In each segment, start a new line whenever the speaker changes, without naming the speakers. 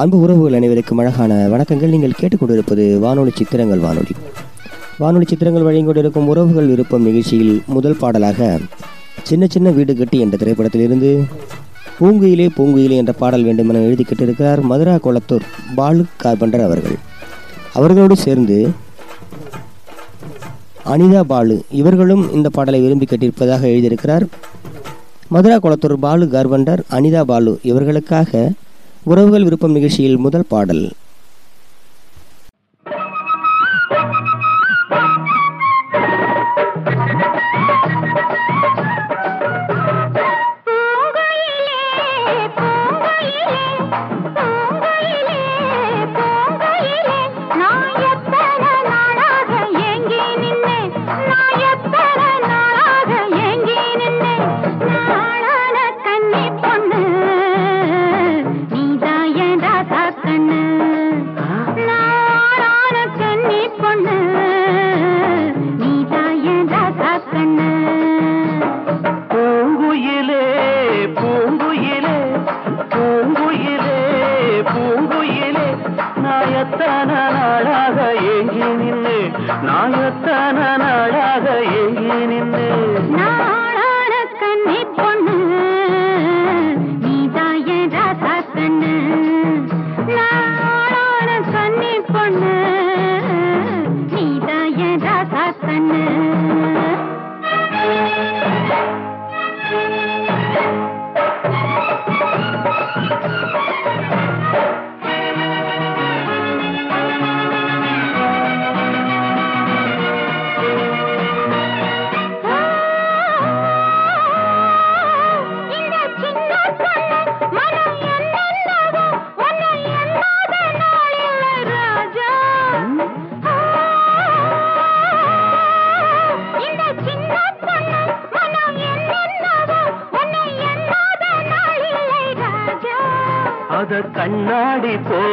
அன்பு உறவுகள் அனைவருக்கும் அழகான வணக்கங்கள். நீங்கள் கேட்டுக்கொண்டிருப்பது வானொலி சித்திரங்கள் வானொலி. வானொலி சித்திரங்கள் வழங்கிக்கொண்டிருக்கும் உறவுகள் விருப்பம் நிகழ்ச்சியில் முதல் பாடலாக சின்ன சின்ன வீடு கட்டி என்ற திரைப்படத்திலிருந்து பூங்குயிலே பூங்குயிலே என்ற பாடல் வேண்டும் என எழுதி கேட்டிருக்கிறார் மதுரா குளத்தூர் பாலு கார்பண்டர் அவர்கள். அவர்களோடு சேர்ந்து அனிதா பாலு இவர்களும் இந்த பாடலை விரும்பி கேட்டிருப்பதாக எழுதியிருக்கிறார். மதுரா குளத்தூர் பாலு கார்பண்டர் அனிதா பாலு இவர்களுக்காக உறவுகள் விருப்பம் நிகழ்ச்சியில் முதல் பாடல்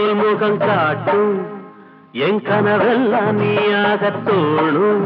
போல் முகம் காட்டும். என் கனவெல்லாம் நீயாக தோணும்.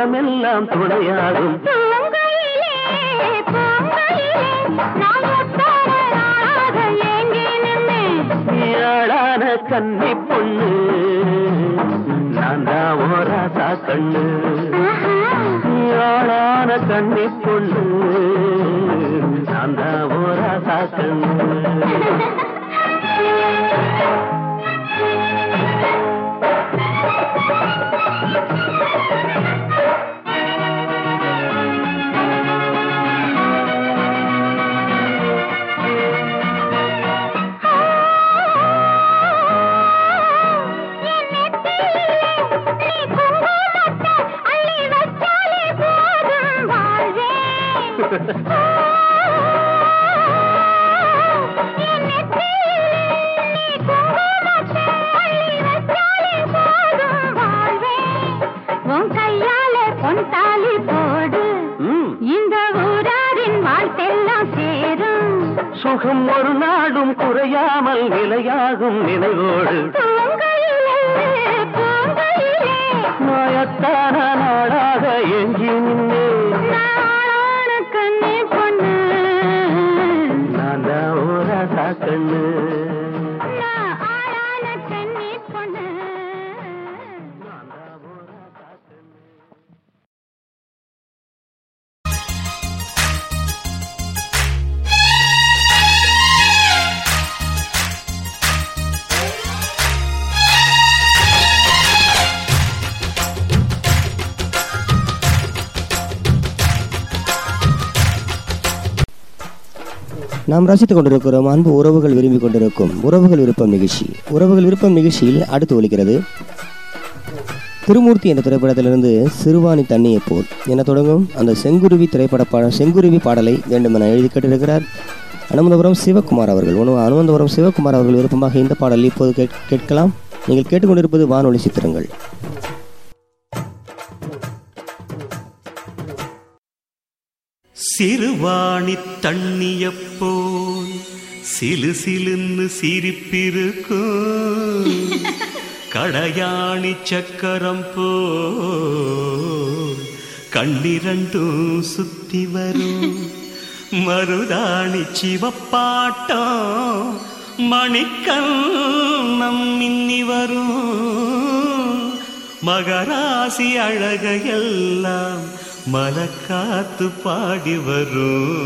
உலகமெல்லாம் துணையாகும் ஏழான கன்னி பொண்ணு நான் தான் ஓராசா கண்ணு.
ஆளான கண்ணி
நாம் ரசித்துக் கொண்டிருக்கிறோம் அன்பு உறவுகள் விரும்பி கொண்டிருக்கும் உறவுகள் விருப்பம் நிகழ்ச்சி. உறவுகள் விருப்பம் நிகழ்ச்சியில் அடுத்து ஒலிக்கிறது. திருமூர்த்தி என்ற திரைப்படத்திலிருந்து சிறுவாணி தண்ணியை போல். என தொடங்கும்? அந்த செங்குருவி திரைப்பட பாடல் செங்குருவி பாடலை வேண்டுமென எழுதி கேட்டிருக்கிறார் அனுமந்தபுரம் சிவகுமார் அவர்கள். உணவு அனுமந்தபுரம் சிவகுமார் அவர்கள் விருப்பமாக இந்த பாடல் இப்போது கேட்- கேட்கலாம். நீங்கள் கேட்டுக்கொண்டிருப்பது வானொலி சித்திரங்கள்.
சிறுவாணி தண்ணிய போல் சிலு சிலுன்னு சிரிப்பிருக்கும். கடையாணி சக்கரம் போல் கண்ணிரண்டும் சுத்தி வரும். மருதாணி சிவப்பாட்டம் மணிக்கண்ணம் மின்னி வரும். மகராசி அழகையெல்லாம் மலக்காத்து பாடி வரும்.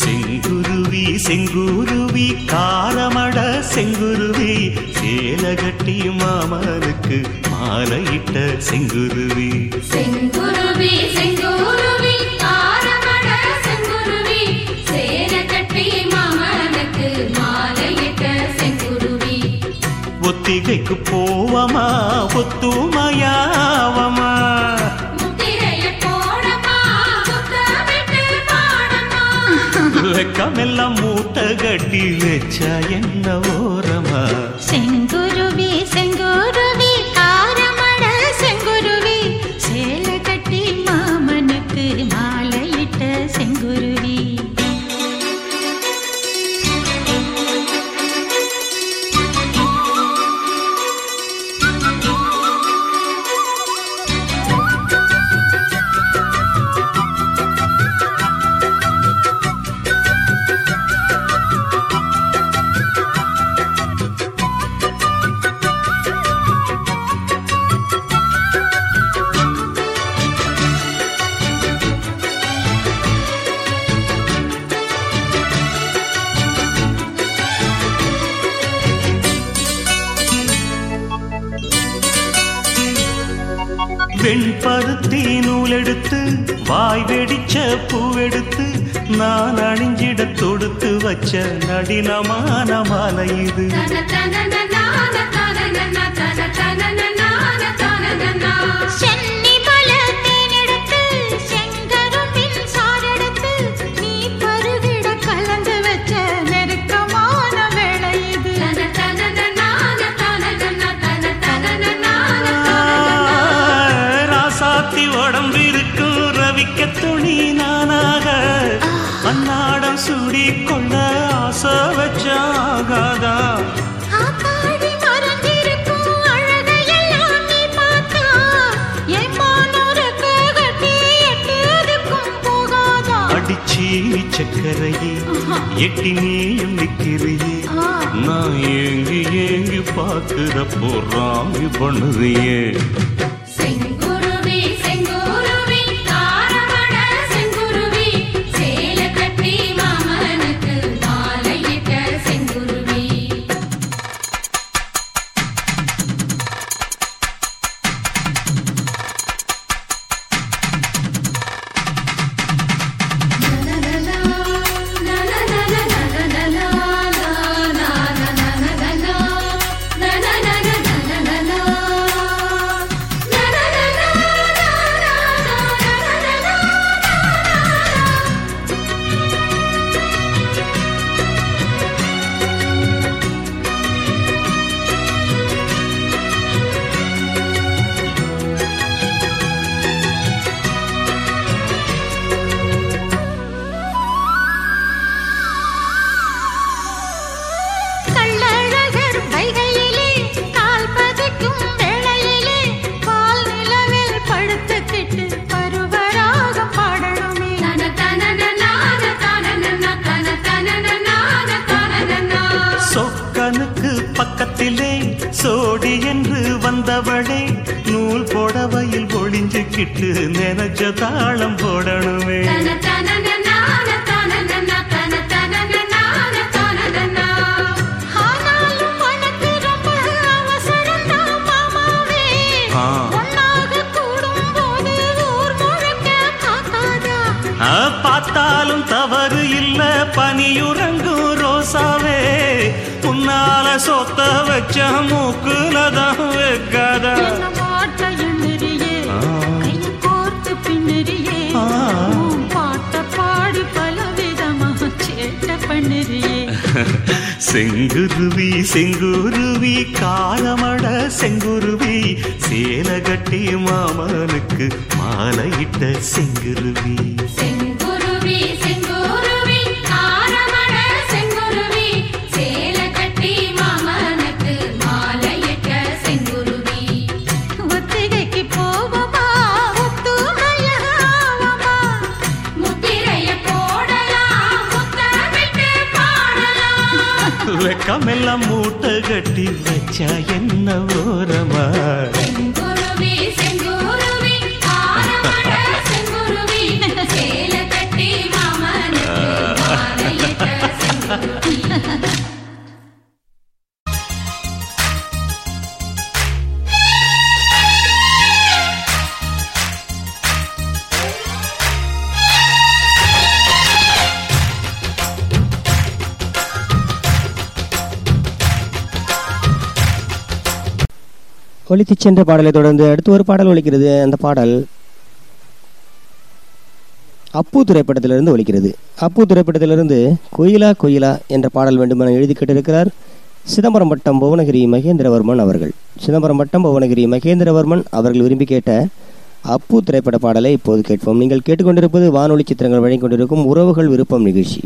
செங்குருவி செங்குருவி காரமட செங்குருவி சேலகட்டி மாமனுக்கு மாலையிட்ட செங்குருவி.
செங்குருவி செங்குருவி
ஒத்திகைக்கு போவமா ஒத்துமையாவமா? வெக்கமெல்லாம் மூட்டை கட்டி வச்சா என்ன ஓரமா
செங்குருவி செங்குருவி
பருத்தி நூலெடுத்து வாய் வெடிச்ச பூவெடுத்து நான் அணிஞ்சிட தொடுத்து வச்ச நடினமான மாலை இது.
சென்னை
எட்டி நீயும் நிக்கிறியே. நான் ஏங்கி ஏங்கி பாக்குறப்போ ராமி பண்ணுறியே.
பார்த்தாலும் தவறு இல்ல பனியுறங்கும் ரோசாவே. உன்னால சொத்த வச்ச மூக்குலதான் வைக்காதா.
பண்ணுறியே.
செங்குருவி செங்குருவி காலமட செங்குருவி சேலகட்டி மாமனுக்கு மாலையிட்ட செங்குருவி.
செங்குருவி കമെല്ലാം മൂട്ട കെട്ടി വച്ച എന്ന ഓരമാ
ஒலித்துச் சென்ற பாடலை தொடர்ந்து அடுத்து ஒரு பாடல் ஒலிக்கிறது அந்த பாடல் அப்பு திரைப்படத்திலிருந்து ஒலிக்கிறது அப்பு திரைப்படத்திலிருந்து குயிலா குயிலா என்ற பாடல் வேண்டுமென எழுதி கேட்டிருக்கிறார் சிதம்பரம் வட்டம் புவனகிரி மகேந்திரவர்மன் அவர்கள். சிதம்பரம் வட்டம் புவனகிரி மகேந்திரவர்மன் அவர்கள் விரும்பி கேட்ட அப்பு திரைப்பட பாடலை இப்போது கேட்போம். நீங்கள் கேட்டுக்கொண்டிருப்பது வானொலி சித்திரங்கள் வழங்கிக் கொண்டிருக்கும் உறவுகள் விருப்பம் நிகழ்ச்சி.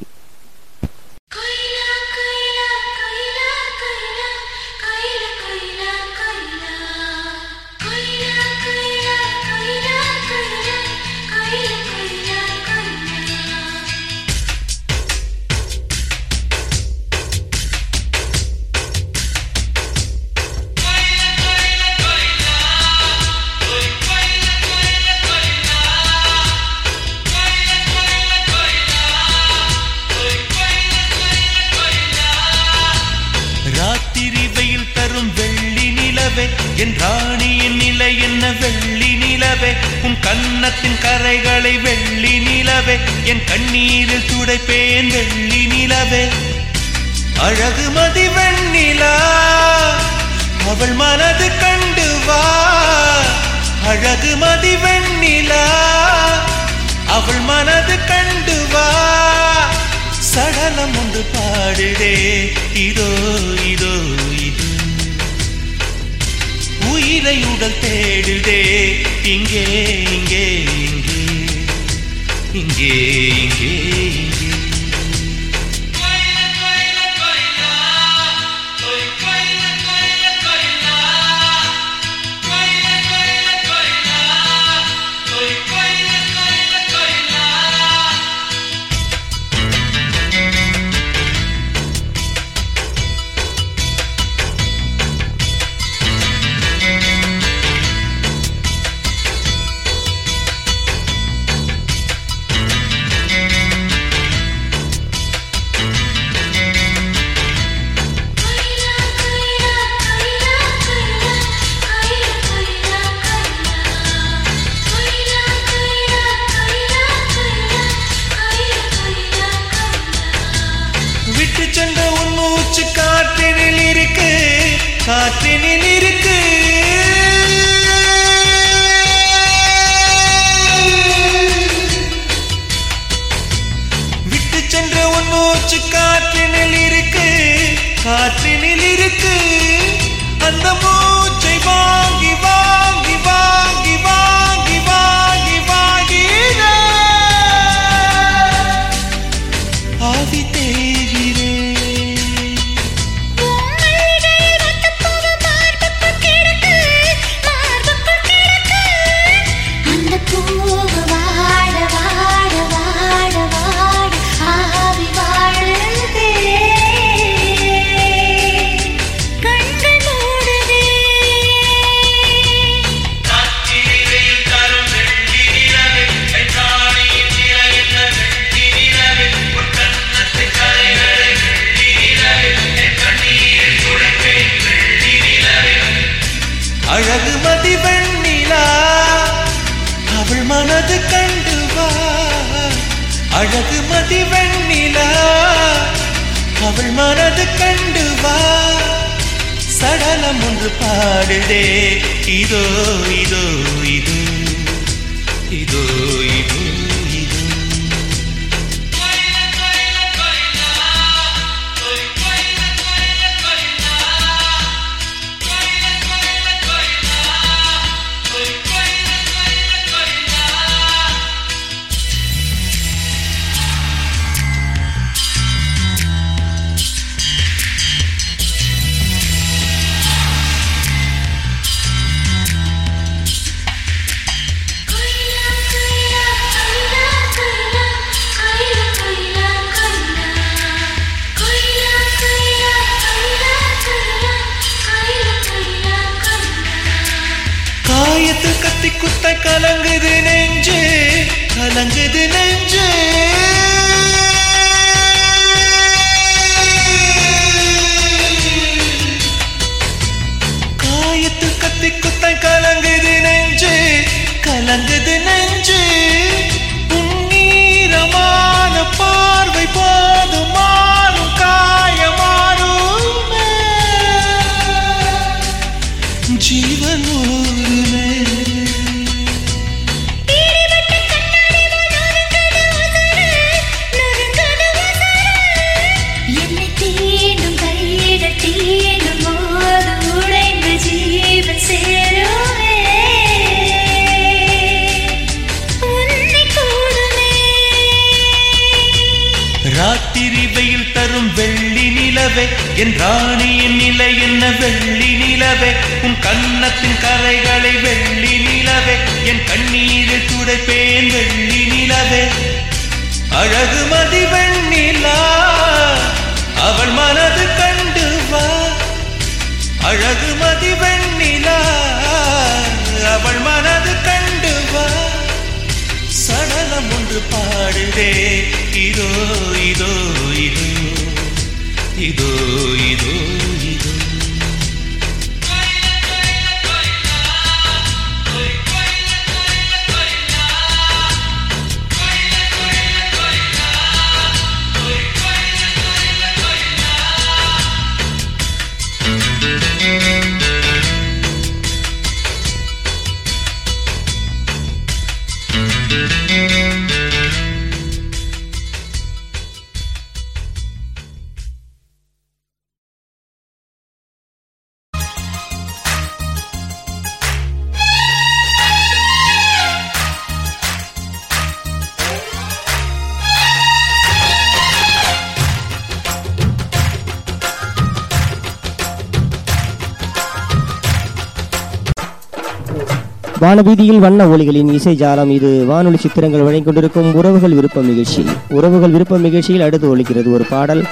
மனது கண்டு வா. சடலம் ஒன்று பாடுதே இதோ இதோ இது. உயிரை உடல் தேடுதே இங்கே இங்கே. இங்கே இங்கே இங்கே.
வானவீதியில் வண்ண ஒளிகளின் இசை ஜாலம் இது. வானொலி சித்திரங்கள் வழங்கிக் கொண்டிருக்கும் உறவுகள் விருப்பம் நிகழ்ச்சி. உறவுகள் விருப்பம் நிகழ்ச்சியில் அடுத்து ஒலிக்கிறது ஒரு பாடல்.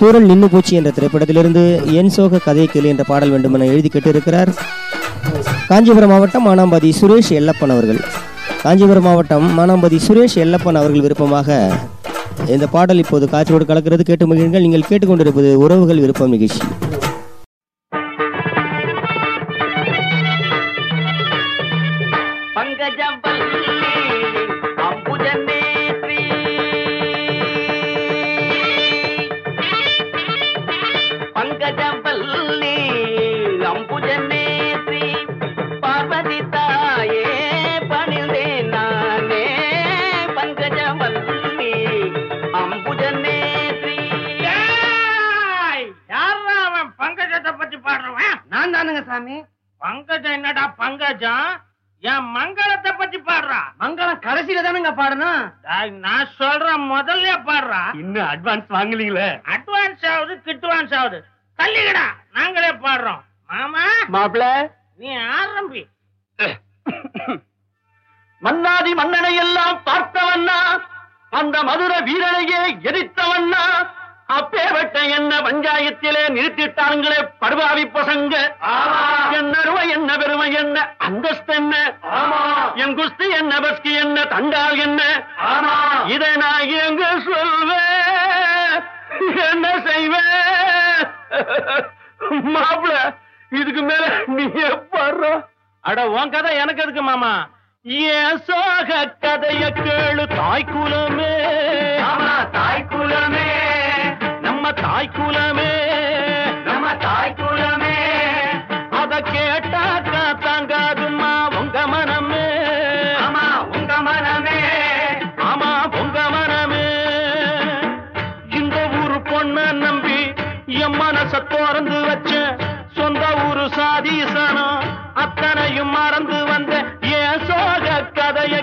பொருள் நின்னு பூச்சி என்ற திரைப்படத்திலிருந்து என் சோக கதை கேளு என்ற பாடல் வேண்டுமென எழுதி கேட்டிருக்கிறார் காஞ்சிபுரம் மாவட்டம் மானாம்பதி சுரேஷ் எல்லப்பன் அவர்கள். காஞ்சிபுரம் மாவட்டம் மானாம்பதி சுரேஷ் எல்லப்பன் அவர்கள் விருப்பமாக இந்த பாடல் இப்போது காட்சியோடு கலக்கிறது. கேட்டு மகிழுங்கள். நீங்கள் கேட்டுக்கொண்டிருப்பது உறவுகள் விருப்பம் நிகழ்ச்சி.
சாமி.
பங்கஜம் என்னடா பங்கஜம்? என் மங்களத்தை பத்தி பாடுறா.
மங்களம் கடைசியில தானுங்க பாடணும்?
நான் சொல்றேன் முதல்ல பாடுறா.
இன்னும் அட்வான்ஸ் வாங்கலீங்களே
அட்வான்ஸ் ஆகுது கிட்வான்ஸ் ஆகுது. தள்ளிக்கடா நாங்களே பாடுறோம். மாமா
மாப்பிள்ள.
நீ ஆரம்பி.
மன்னாதி மன்னனை எல்லாம் பார்த்தவண்ணா அந்த மதுர வீரனையே எதிர்த்தவண்ணா அப்பேவட்ட என்ன பஞ்சாயத்திலே நிறுத்திட்டாங்களே படுபாவி பசங்க. என்னருவ என்ன பெருமை என்ன அந்தஸ்து என்ன? என் குஸ்தி என்ன பஸ்கி என்ன தண்டால் என்ன? இதை நான் எங்க சொல்வேன். என்ன செய்வேன்? மாப்பிள இதுக்கு மேல நீ பாடுற அட உன் கதை எனக்கு எதுக்கு மாமா? ஏன் சோக கதைய கேளு தாய்க்குலமே. தாய்க்குலமே. தாய் குலமே நம்ம தாய் குலமே அத கேட்டாக்கா தாங்காதுமா உங்க மனமே. ஆமா உங்க மனமே. ஆமா உங்க மனமே. இந்த ஊரு பொண்ண நம்பி என் மனச திறந்து வச்ச சொந்த ஊரு சாதி சனம். அத்தனையும் மறந்து வந்த ஏன் சோக கதைய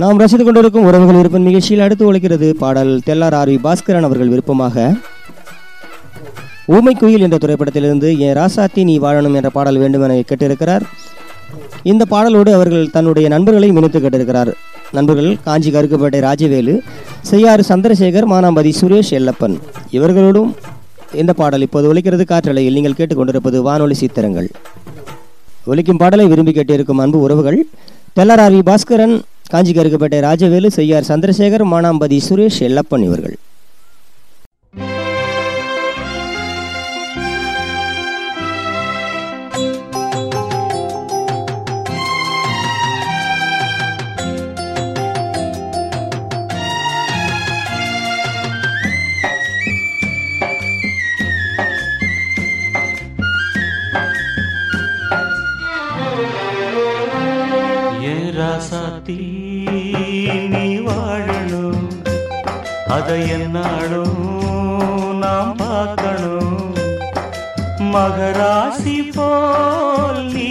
நாம் ரசித்துக் கொண்டிருக்கும் உறவுகள் இருப்பின் நிகழ்ச்சியில் அடுத்து ஒழிக்கிறது பாடல் தெல்லார் ஆர்வி பாஸ்கரன் அவர்கள் விருப்பமாக. ஊமை குயில் என்ற திரைப்படத்திலிருந்து என் ராசாத்தி நீ வாழணும் என்ற பாடல் வேண்டும் என கேட்டிருக்கிறார். இந்த பாடலோடு அவர்கள் தன்னுடைய நண்பர்களை இணைத்து கேட்டிருக்கிறார். நண்பர்கள் காஞ்சி கருக்குப்பேட்டை ராஜவேலு செய்யாறு சந்திரசேகர் மானாம்பதி சுரேஷ் எல்லப்பன். இவர்களோடும் இந்த பாடல் இப்போது ஒலிக்கிறது காற்றலையில் நீங்கள் கேட்டுக்கொண்டிருப்பது வானொலி சித்திரங்கள். ஒலிக்கும் பாடலை விரும்பி கேட்டிருக்கும் அன்பு உறவுகள் தெல்லராவி பாஸ்கரன் காஞ்சி கருக்கப்பேட்டை ராஜவேலு செய்யார் சந்திரசேகர் மானாம்பதி சுரேஷ் எல்லப்பன் இவர்கள்.
ராசாத்தி அதை என்னாலும் நாம் பார்க்கணும் மகராசி போல் நீ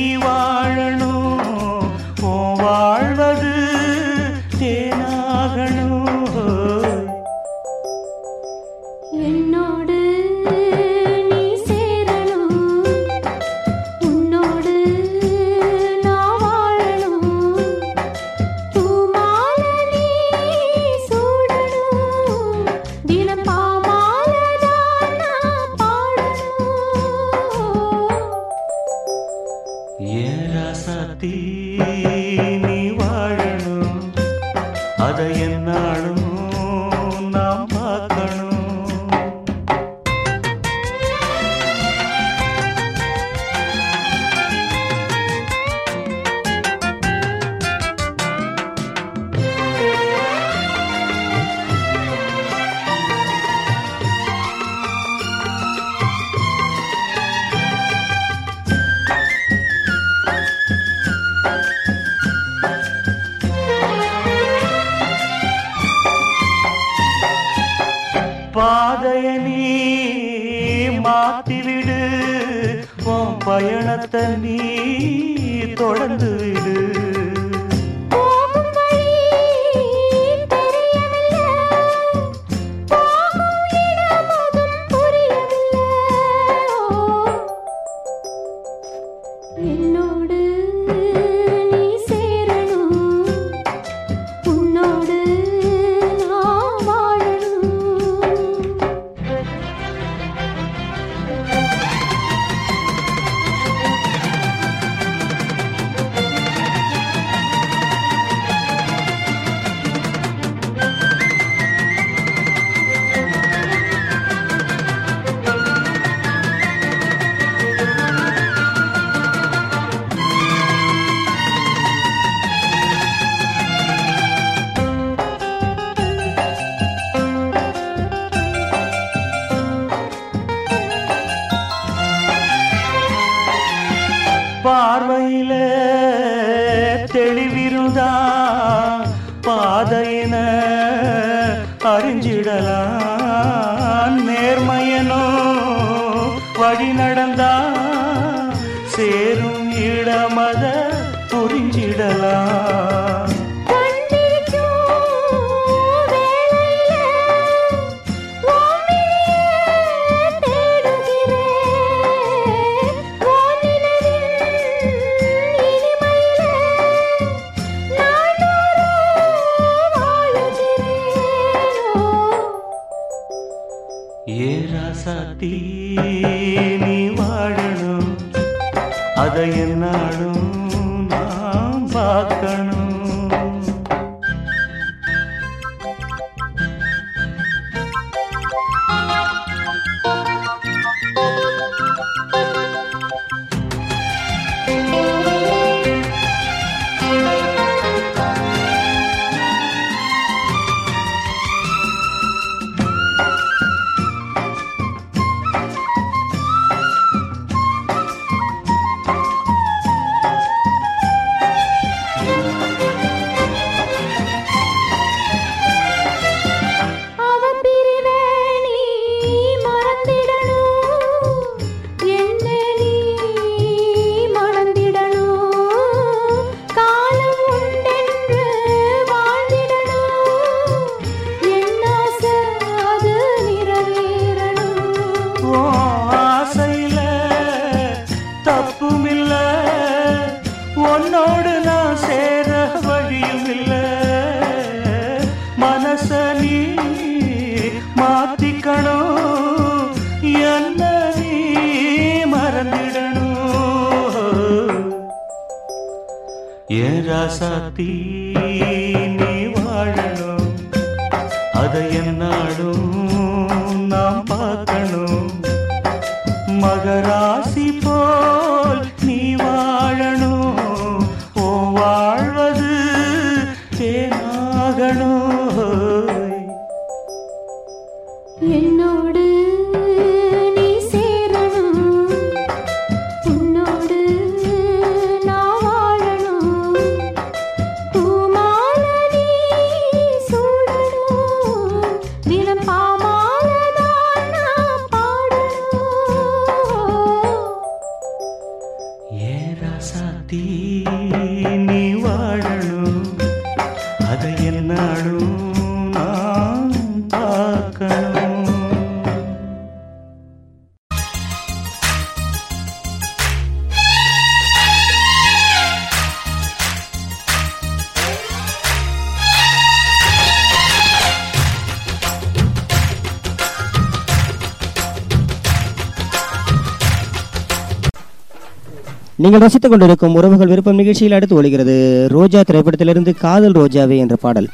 நீங்கள் ரசித்துக் கொண்டிருக்கும் உறவுகள் விருப்பம் நிகழ்ச்சியில் அடுத்து ஒழிகிறது ரோஜா திரைப்படத்திலிருந்து காதல் ரோஜாவே என்ற பாடல்.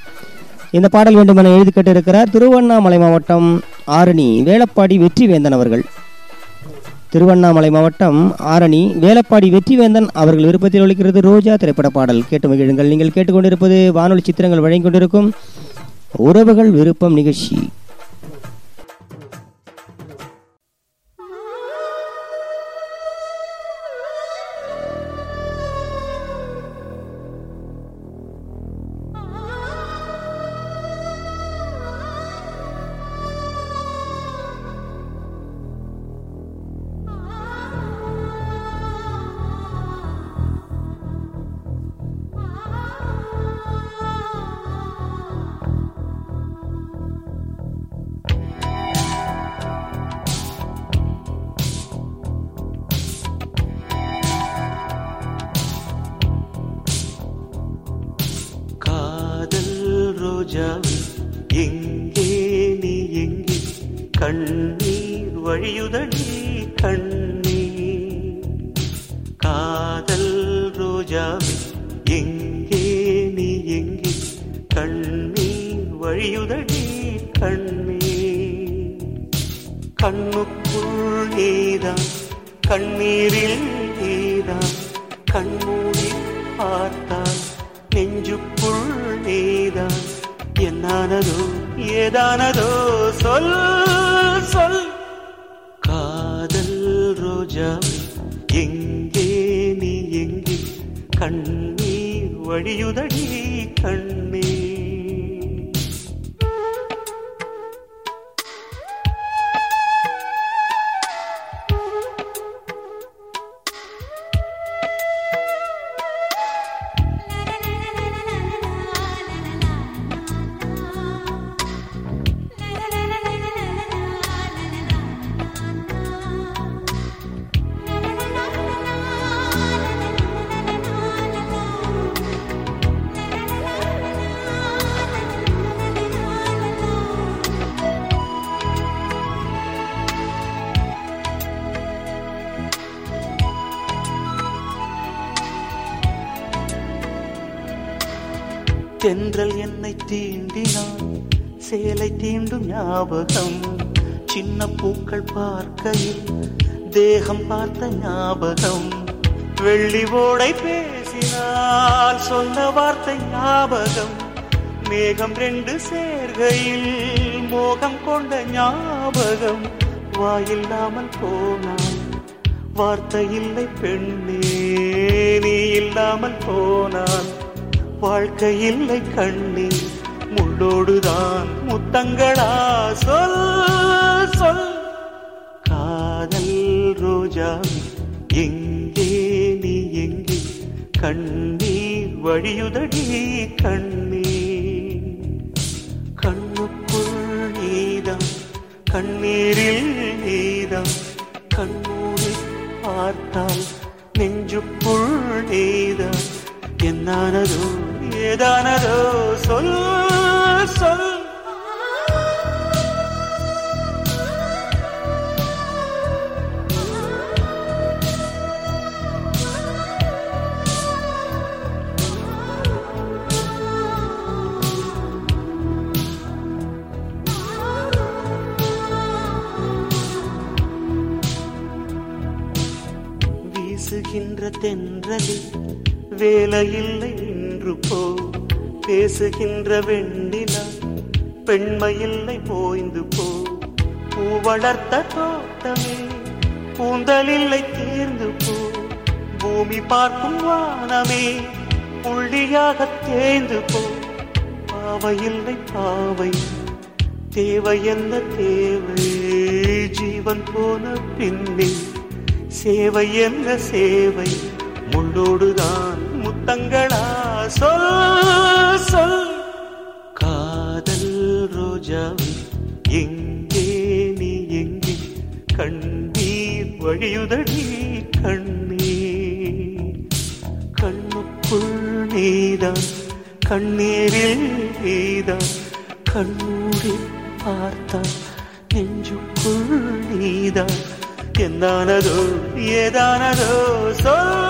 இந்த பாடல் வேண்டுமென எழுதி கேட்டிருக்கிறார் திருவண்ணாமலை மாவட்டம் ஆரணி வேலப்பாடி வெற்றிவேந்தன் அவர்கள். திருவண்ணாமலை மாவட்டம் ஆரணி வேலப்பாடி வெற்றிவேந்தன் அவர்கள் விருப்பத்தில் ஒழிக்கிறது ரோஜா திரைப்பட பாடல். கேட்டு மகிழுங்கள். நீங்கள் கேட்டுக்கொண்டிருப்பது வானொலி சித்திரங்கள் வழங்கிக் கொண்டிருக்கும் உறவுகள் விருப்பம் நிகழ்ச்சி.
ராஜாவே எங்கே நீ எங்கே கண்ணீர் வழியுதடி கண்ணீர் காதல் ரோஜாவே எங்கே நீ எங்கே கண்ணீர் வழியுதடி கண்ணீர் கண்ணுக்குள் நீதான் கண்ணீரில் நீதான் கண்மூடி பார்த்த என்னானதோ ஏதானதோ சொல் சொல். காதல் ரோஜா எங்கே நீ எங்கே? கண்ணீர் வழியுதடி கண்கள் பார்க்கையில் தேகம் பார்த்த ஞாபகம். வெள்ளி ஓடை பேசினால் சொன்ன வார்த்தை ஞாபகம். மேகம் ரெண்டு சேர்கையில் மோகம் கொண்ட ஞாபகம். வாயில்லாமல் போனான் வார்த்தை இல்லை பெண்ணே நீ இல்லாமல் போனான் வாழ்க்கை இல்லை கண்ணே. முள்ளோடுதான் முத்தங்களா சொல். கண்ணீர் வழியுதடி கண்ணீர். தென்றலில் வேலையில்லை நின்று போ. பேசுகின்ற வெண்ணிலா பெண்மையில்லை போய்ந்து போ. பூ வளர்த்த தோட்டமே கூந்தலில்லை தேர்ந்து போ. பூமி பார்க்கும் வானமே புள்ளியாக தேய்ந்து போ. பாவையில்லை பாவை தேவை என்ன தேவை? ஜீவன் போன பின்னே சேவை என்ன சேவை? முள்ளோடுதான் முத்தங்களா சொல் சொல் காதல் ரோஜாவே எங்கே நீ எங்கே கண்ணீர் வழியுதடி கண்ணீர் கண்ணுக்குள் நீதான் கண்ணீரில் நீதான் கண்ணூரி பார்த்தான் நெஞ்சுக்குள் நீதான் എന്താണതോ ഏതാണതോ சொல்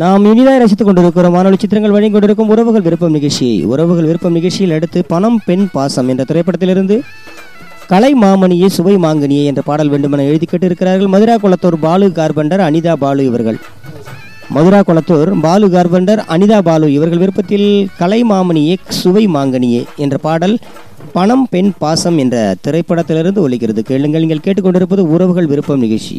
நாம் இனிதாக ரசித்துக் கொண்டிருக்கிறோம். வானொலி சித்திரங்கள் வழங்கி கொண்டிருக்கும் உறவுகள் விருப்பம் நிகழ்ச்சியை உறவுகள் விருப்பம் நிகழ்ச்சியில் அடுத்து பணம் பெண் பாசம் என்ற திரைப்படத்திலிருந்து கலை மாமணியே சுவை மாங்கனியே என்ற பாடல் வேண்டுமென எழுதி கேட்டிருக்கிறார்கள் மதுரா குளத்தூர் பாலு கார்பண்டர் அனிதா பாலு இவர்கள். மதுரா குளத்தூர் பாலு கார்பண்டர் அனிதா பாலு இவர்கள் விருப்பத்தில் கலை மாமணியே சுவை மாங்கனியே என்ற பாடல் பணம் பெண் பாசம் என்ற திரைப்படத்திலிருந்து ஒலிக்கிறது. கேளுங்கள் நீங்கள் கேட்டுக்கொண்டிருப்பது உறவுகள் விருப்பம் நிகழ்ச்சி.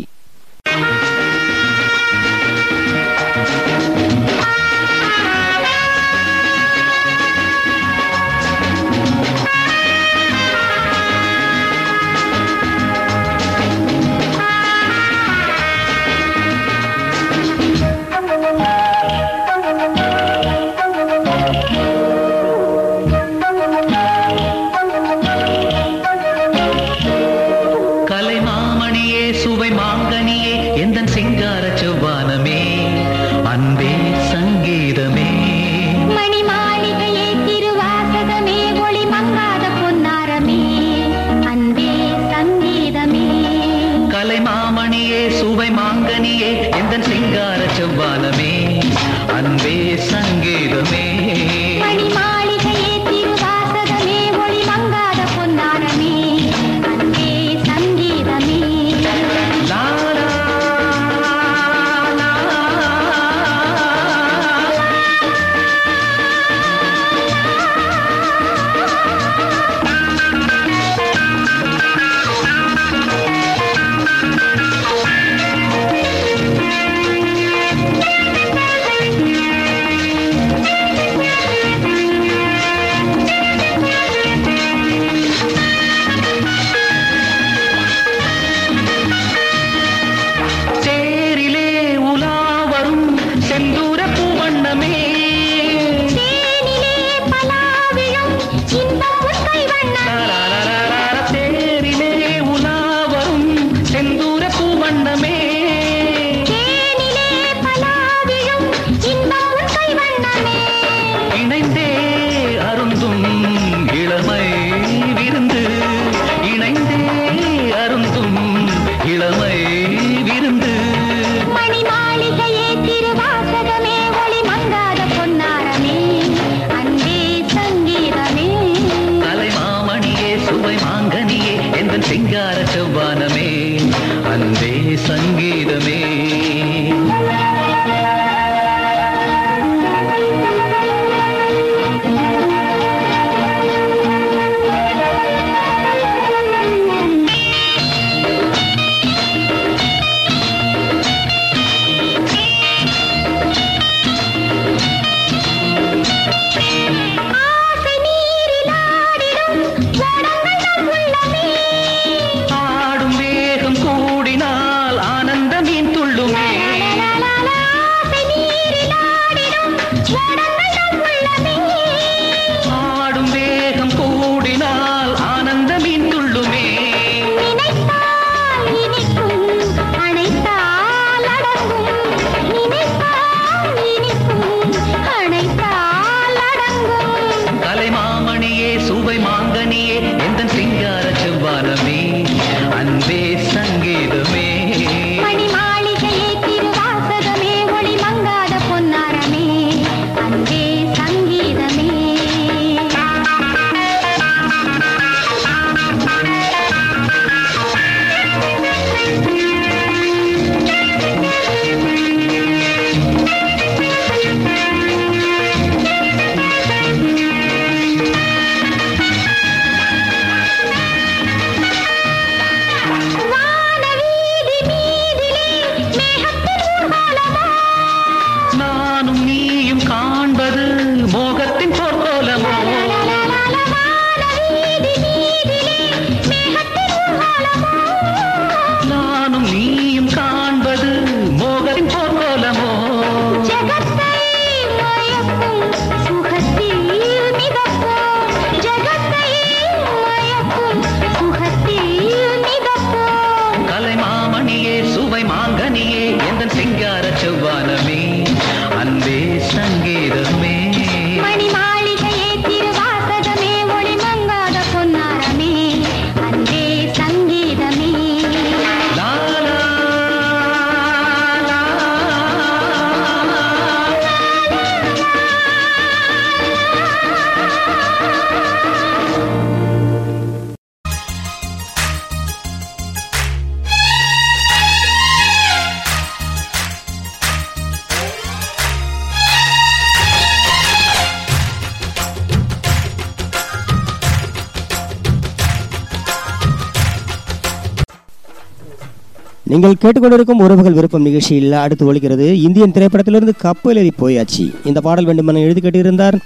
நீங்கள் கேட்டுக்கொண்டிருக்கும் உறவுகள் விருப்பம் நிகழ்ச்சியில் அடுத்து ஒழிக்கிறது இந்தியன் திரைப்படத்திலிருந்து கப்பல் ஏறி போயாச்சு இந்த பாடல் வேண்டுமென எழுதி கேட்டிருந்தார்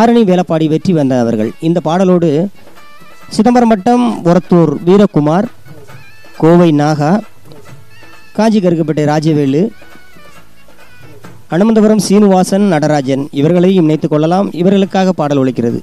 ஆரணி வேலப்பாடி வெற்றி வந்த அவர்கள். இந்த பாடலோடு சிதம்பரம் வட்டம் ஒரத்தூர் வீரகுமார் கோவை நாகா காஞ்சி கருக்கப்பட்ட ராஜவேலு அனுமந்தபுரம் சீனிவாசன் நடராஜன் இவர்களையும் இணைத்துக் கொள்ளலாம். இவர்களுக்காக பாடல் ஒழிக்கிறது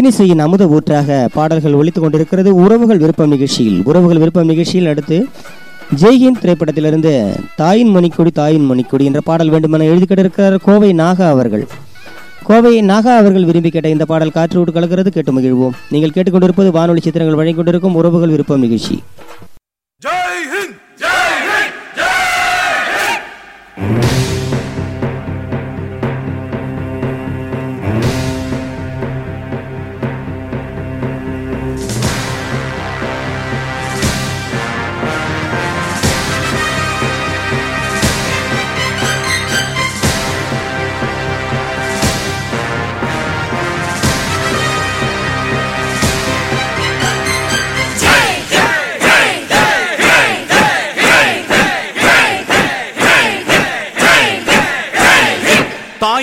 தேனிசையின் அமுத ஊற்றாக பாடல்கள் ஒலித்துக் கொண்டிருக்கிறது. உறவுகள் விருப்பம் நிகழ்ச்சியில். உறவுகள் விருப்பம் நிகழ்ச்சியில் அடுத்து ஜெய்ஹிந்த் திரைப்படத்திலிருந்து தாயின் மணிக்கொடி தாயின் மணிக்கொடி என்ற பாடல் வேண்டுமென எழுதிக்கிட்டிருக்கிறார் கோவை நாகா அவர்கள். கோவை நாகா அவர்கள் விரும்பி கேட்ட இந்த பாடல் காற்றோடு கலக்கிறது. கேட்டு மகிழ்வோம். நீங்கள் கேட்டுக்கொண்டிருப்பது வானொலி சித்திரங்கள் வழங்கிக் கொண்டிருக்கும் உறவுகள் விருப்பம் நிகழ்ச்சி.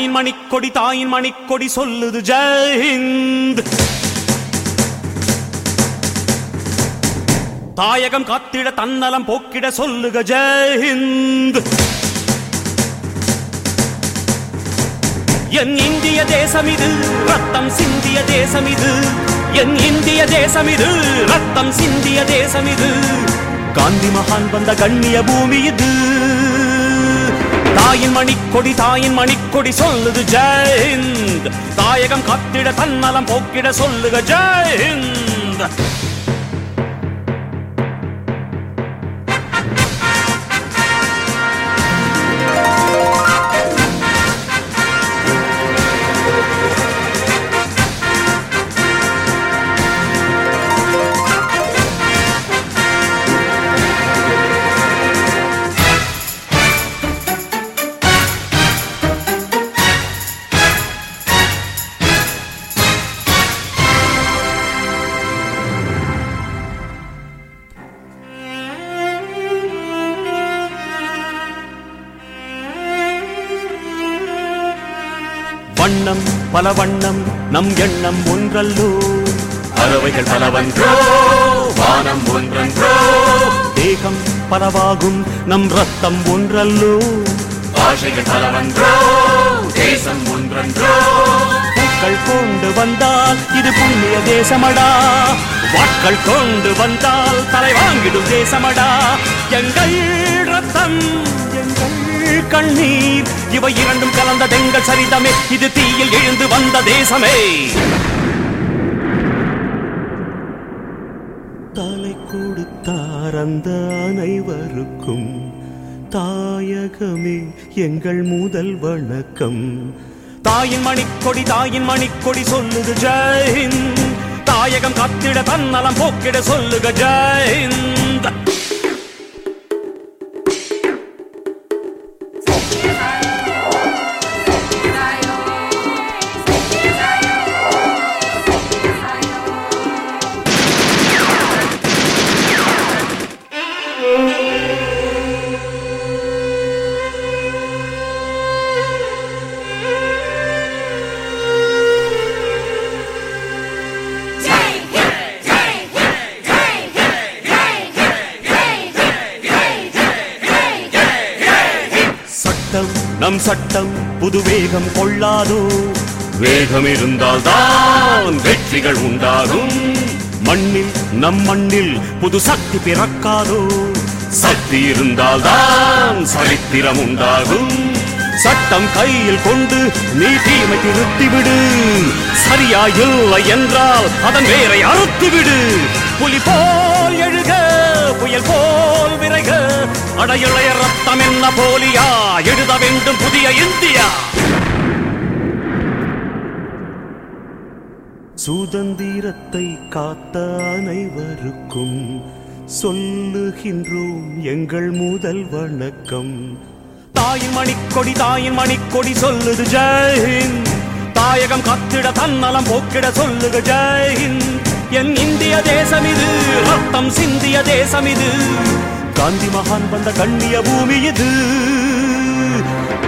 தாயின் மணிக்கொடி தாயின் மணிக்கொடி சொல்லுது ஜெயஹிந்த் தாயகம் காத்திட தன்னலம் போக்கிட சொல்லுக ஜெயஹிந்த் என் இந்திய தேசம் இது ரத்தம் சிந்திய தேசம் இது. என் இந்திய தேசம் இது ரத்தம் சிந்திய தேசம் இது. காந்தி மகான் வந்த கண்ணிய பூமி இது. தாயின் மணிக்கொடி தாயின் மணி கொடி சொல்லுது ஜெயந்த் தாயகம் கத்திட தன்னலம் போக்கிட சொல்லுக ஜெயந்த் பல வண்ணம் நம் எண்ணம் ஒன்றல்லோ. பறவைகள் பலவன்றோ வானம் ஒன்றன்றோ. தேகம் பலவாகும் நம் ரத்தம் ஒன்றல்லோ. பாஷைகள் பலவன்றோ தேசம் ஒன்றன்றோ. பூக்கள் கொண்டு வந்தால் இது புண்ணிய தேசமடா. வாட்கள் கொண்டு வந்தால் தலை வாங்கிடும் தேசமடா. எங்கள் ரத்தம் கண்ணீர். இவை இரண்டும் கலந்த தெங்கள் சரிதமே. இது தீயில் எழுந்து வந்த தேசமே. தலை
கொடுத்தார் அந்த அனைவருக்கும். தாயகமே எங்கள் முதல் வணக்கம். தாயின் மணிக்கொடி தாயின் மணிக்கொடி சொல்லுது ஜெயஹிந்த் தாயகம் காத்திட தன்னலம் போக்கிட சொல்லுக ஜெயஹிந்த் சட்டம் புது வேகம் கொள்ளாதோ? வேகம் இருந்தால் தான் வெற்றிகள் உண்டாகும். மண்ணில் நம் மண்ணில் புது சக்தி பிறக்காதோ? சக்தி இருந்தால் தான் சரித்திரம் உண்டாகும். சட்டம் கையில் கொண்டு நீ தீமை திருத்திவிடு சரியா இல்லை என்றால் அதன் வேரை அறுத்துவிடு. புலி போல் எழுக. புயல் போல் விரைக. அடையுளைய ரத்தம் என்ன போலியா? எழுத வேண்டும் புதிய இந்தியா. சுதந்திரத்தை காத்த அனைவருக்கும் சொல்லுகின்றோம் எங்கள் முதல் வணக்கம். தாயின் மணிக்கொடி தாயின் மணிக்கொடி சொல்லுது ஜெயஹிந்த் தாயகம் காத்திட தன்னலம் போக்கிட சொல்லுக ஜெயஹிந்த் என் இந்திய தேசம் இது. ரத்தம் சிந்திய தேசம் இது. காந்தி மகான் வந்த கண்ணிய பூமி இது.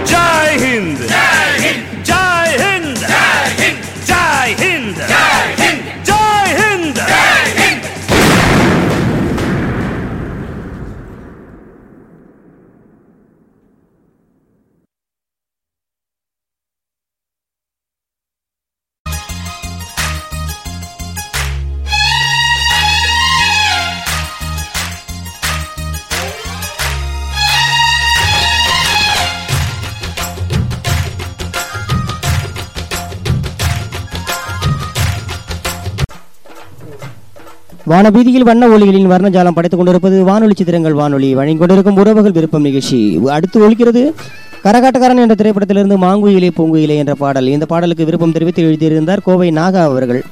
ஜெய் ஹிந்த். ஜெய் ஹிந்த். ஜெய் ஹிந்த். ஜெய் ஹிந்த்.
வானவீதியில் வண்ண ஒளிகளின் வர்ணஜாலம் படைத்துக் கொண்டிருப்பது வானொலி சித்திரங்கள் வானொலி. வழங்கிக் கொண்டிருக்கும் உறவுகள் விருப்பம் நிகழ்ச்சி. அடுத்து ஒலிக்கிறது கரகாட்டக்காரன் என்ற திரைப்படத்திலிருந்து மாங்குயிலே பூங்குயிலே என்ற பாடல். இந்த பாடலுக்கு விருப்பம் தெரிவித்து எழுதியிருந்தார் கோவை நாகா அவர்கள்.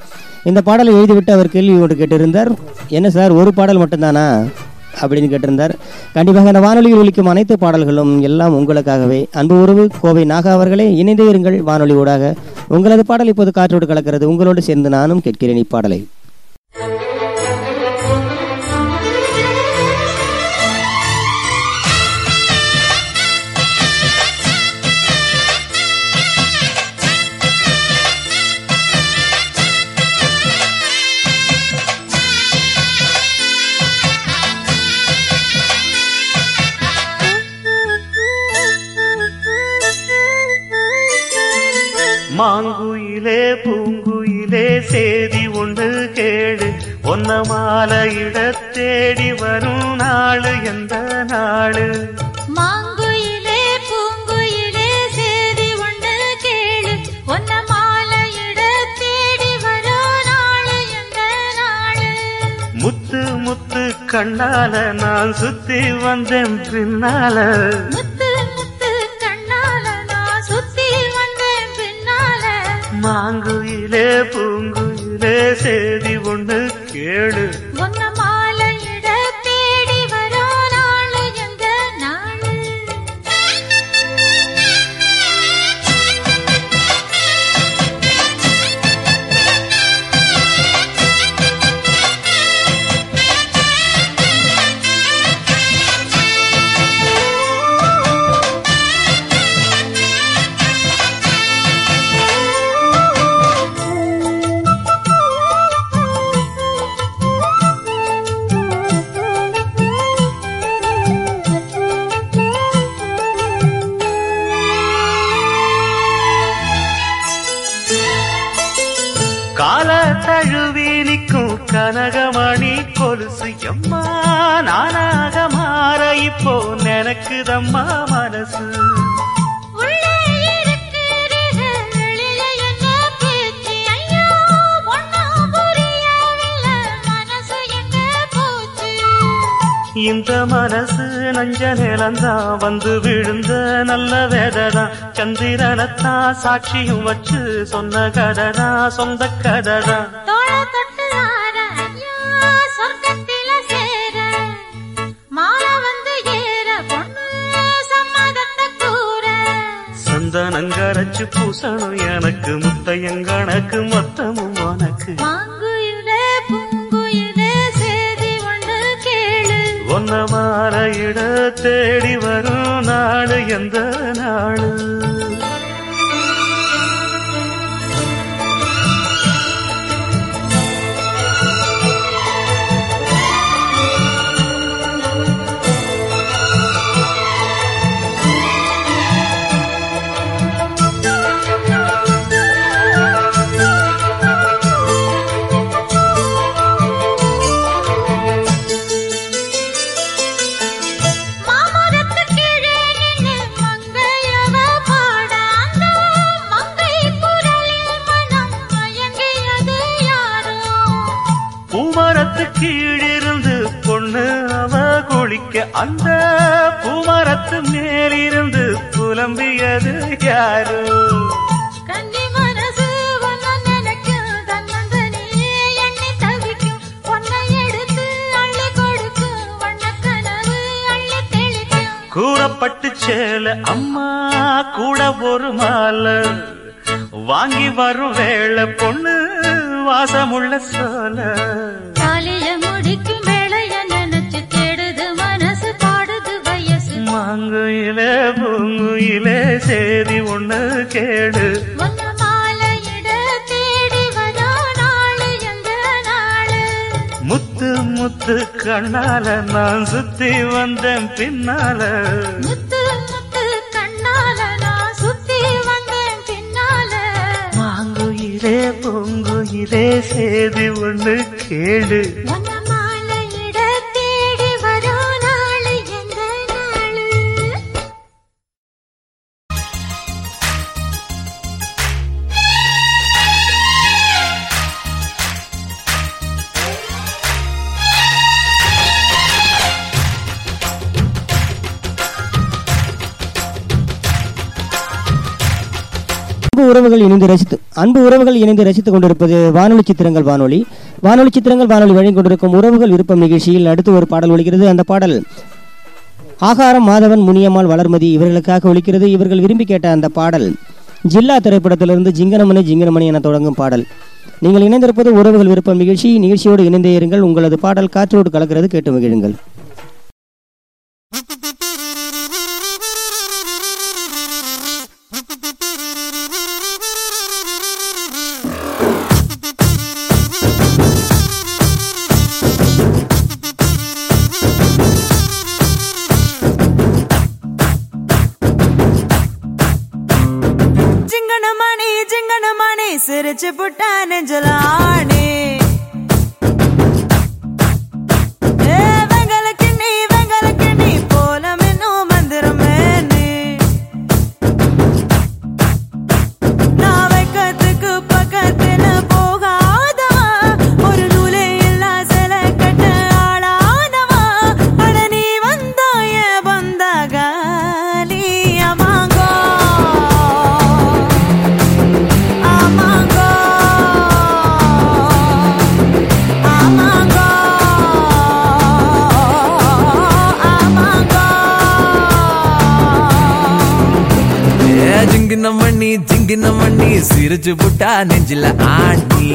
இந்த பாடலை எழுதிவிட்டு அவர் கேள்வி ஒன்று கேட்டிருந்தார். என்ன சார் ஒரு பாடல் மட்டும்தானா? அப்படின்னு கேட்டிருந்தார். கண்டிப்பாக இந்த வானொலியில் ஒலிக்கும் அனைத்து பாடல்களும் எல்லாம் உங்களுக்காகவே. அன்பு உறவு கோவை நாகா அவர்களே இணைந்தே இருங்கள் வானொலி ஊடாக. உங்களது பாடல் இப்போது காற்றோடு கலக்கிறது. உங்களோடு சேர்ந்து நானும் கேட்கிறேன் இப்பாடலை.
மாங்குயிலே பூங்குயிலே சேதி ஒன்று கேடு ஒன்ன மாலையிட தேடி வரும் நாளு எந்த நாளு? முத்து முத்து கண்ணால நான் சுத்தி வந்தேன் பின்னால.
முத்து
மாங்குயிலே பூங்குயிலே செய்தி ஒன்று கேளு. பெருசு எம்மா நானாக மாற இப்போ நினைக்குதம்மா மனசு.
இந்த மனசு நஞ்ச நிலந்தான் வந்து விழுந்த நல்ல வேததான் சந்திரனத்தான் சாட்சியும் வச்சு சொன்ன கததான் சொந்த கததான். உனக்கு மொத்தமும் உனக்கு. ஒன்ன மாற இட தேடி வரும் நாடு எந்த இதிலே சேதி ஒன்று கேடு
உறவுகள் இணைந்து ரசித்து அன்பு உறவுகள் இணைந்து ரசித்துக் கொண்டிருப்பது வானொலி சித்திரங்கள் வானொலி. வானொலி சித்திரங்கள் வானொலி வழங்கிக்கொண்டிருக்கும் உறவுகள் விருப்பம் நிகழ்ச்சியில் அடுத்து ஒரு பாடல் ஒழிக்கிறது அந்த பாடல் ஆகாரம் மாதவன் முனியம்மாள் வளர்மதி இவர்களுக்காக ஒழிக்கிறது இவர்கள் விரும்பி கேட்ட அந்த பாடல் ஜில்லா திரைப்படத்திலிருந்து ஜிங்கனமணி ஜிங்கனமணி என தொடங்கும் பாடல். நீங்கள் இணைந்திருப்பது உறவுகள் விருப்பம் நிகழ்ச்சி. நிகழ்ச்சியோடு இணைந்தே இருங்கள். உங்களது பாடல் காற்றோடு கலக்கிறது. கேட்டு மகிழுங்கள்.
போட்டா நெஞ்சில
ஆண்டி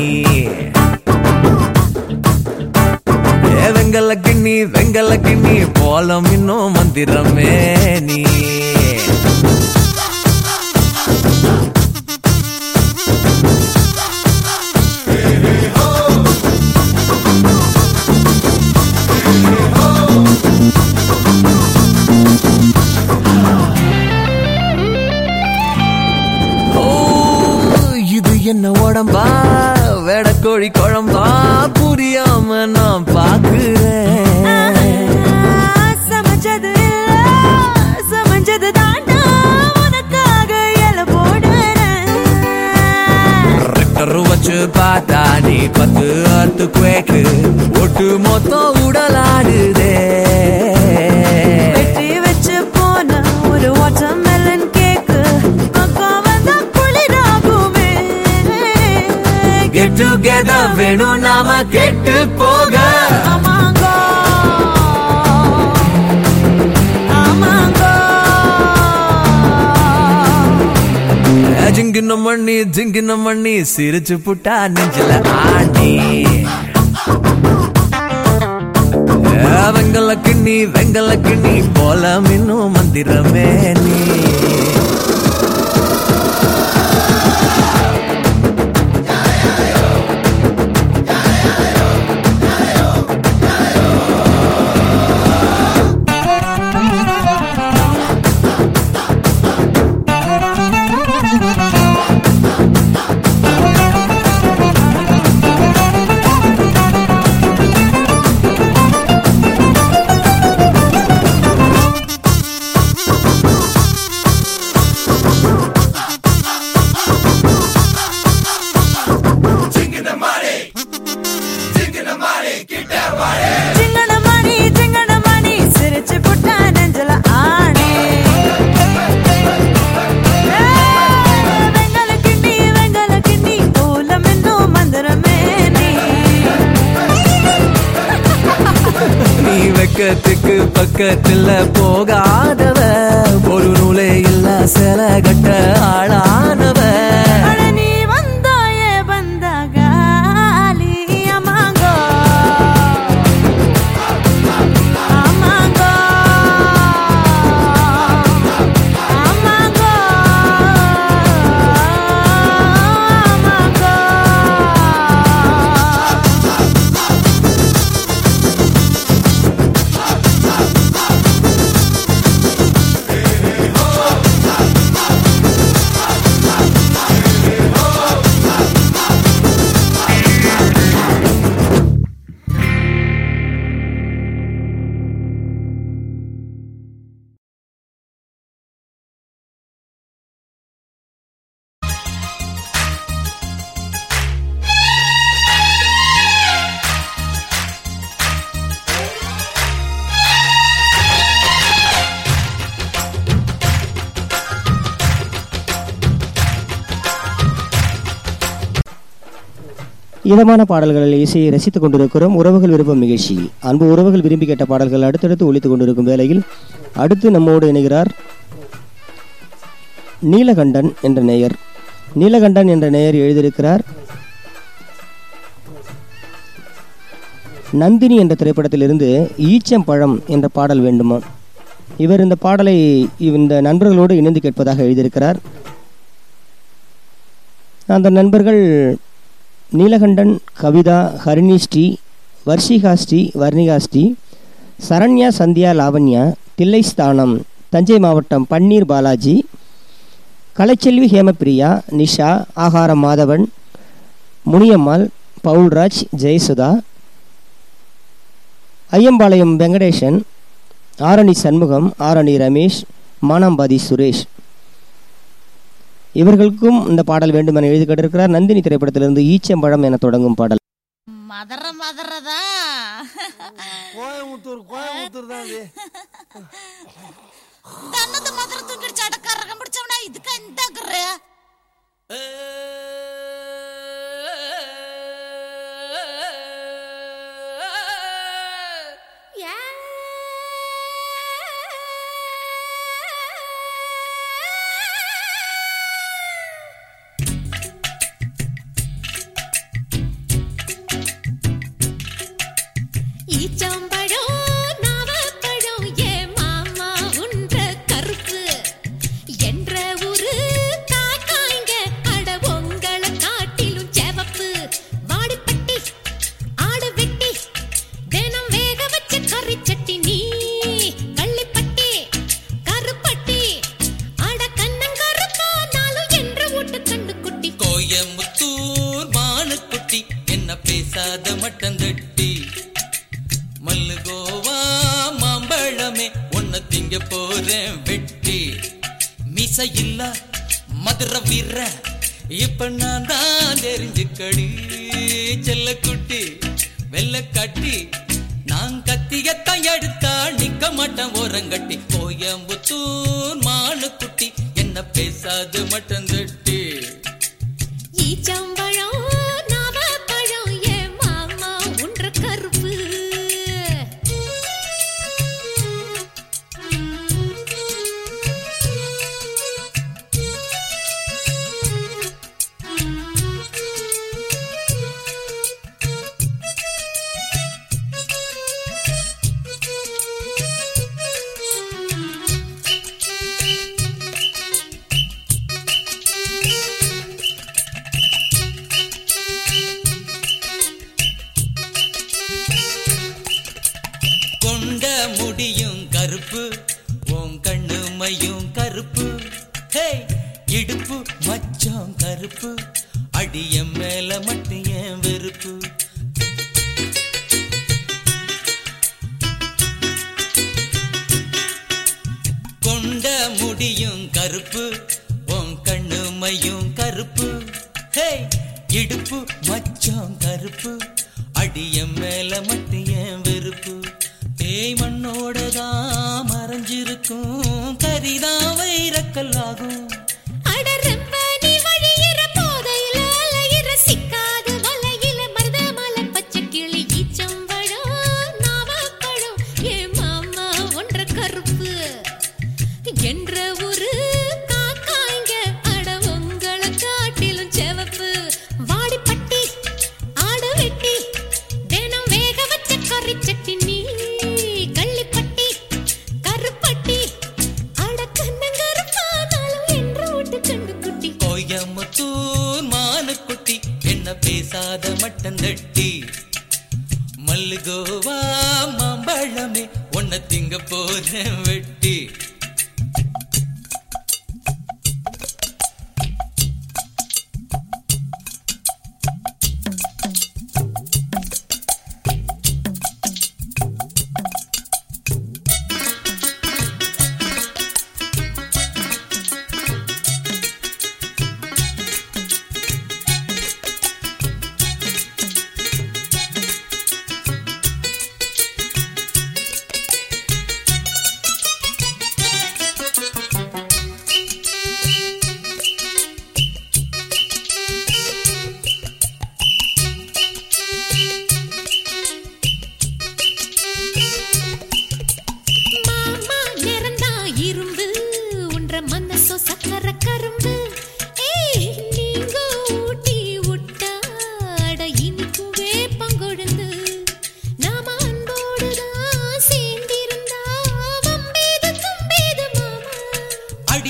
வெங்கல கிண்ணி வெங்கல கிண்ணி போலம் இன்னும் மந்திரமே. யோசிச்சு பார்த்தா நீ பத்து அத்து குவேக்கு. ஒட்டு மொத்தம் உடலாடுதே.
வெற்றி வச்சு போன ஒரு water melon cake
get together வேணும் நாம கெட்டு போக. ஜிங்கின மண்ணி ஜிங்கின மண்ணி சிரிச்சு புட்டா நெஞ்சில ஆண்டி வெங்கல கிண்ணி வெங்கல கிண்ணி போல மின்னும் மந்திரமே நீ.
இதமான பாடல்களில் இசையை ரசித்துக் கொண்டிருக்கிறோம். உறவுகள் விருப்பம் நிகழ்ச்சி. அன்பு உறவுகள் விரும்பி கேட்ட பாடல்கள் அடுத்தடுத்து ஒழித்துக் கொண்டிருக்கும் வேளையில் அடுத்து நம்மோடு இணைகிறார் நீலகண்டன் என்ற நேயர். நீலகண்டன் என்ற நேயர் எழுதியிருக்கிறார். நந்தினி என்ற திரைப்படத்திலிருந்து ஈச்சம்பழம் என்ற பாடல் வேண்டுமா? இவர் இந்த பாடலை இந்த நண்பர்களோடு இணைந்து கேட்பதாக எழுதியிருக்கிறார். அந்த நண்பர்கள் நீலகண்டன் கவிதா ஹரிணி ஸ்ரீ வர்ஷிகா ஸ்ரீ வர்ணிகா ஸ்ரீ சரண்யா சந்தியா லாவண்யா தில்லைஸ்தானம் தஞ்சை மாவட்டம் பன்னீர் பாலாஜி கலைச்செல்வி ஹேமபிரியா நிஷா ஆகாரம் மாதவன் முனியம்மாள் பவுல்ராஜ் ஜெயசுதா ஐயம்பாளையம் வெங்கடேசன் ஆரணி சண்முகம் ஆரணி ரமேஷ் மானாம்பாதி சுரேஷ். இவர்களுக்கும் இந்த பாடல் வேண்டும் என எழுதி கேட்டிருக்கிறார். நந்தினி திரைப்படத்திலிருந்து ஈச்சம்பழம் என தொடங்கும் பாடல்.
மதற மதறதா
கோயம்புத்தூர் கோயம்புத்தூர் தான்
தன்னது மதுர தூக்கிடுச்சு அடக்காரகம் பிடிச்சவனா? இதுக்கு இந்த
மீசையில் மதுர வீர. இப்ப நான் தான் தெரிஞ்சுக்கடி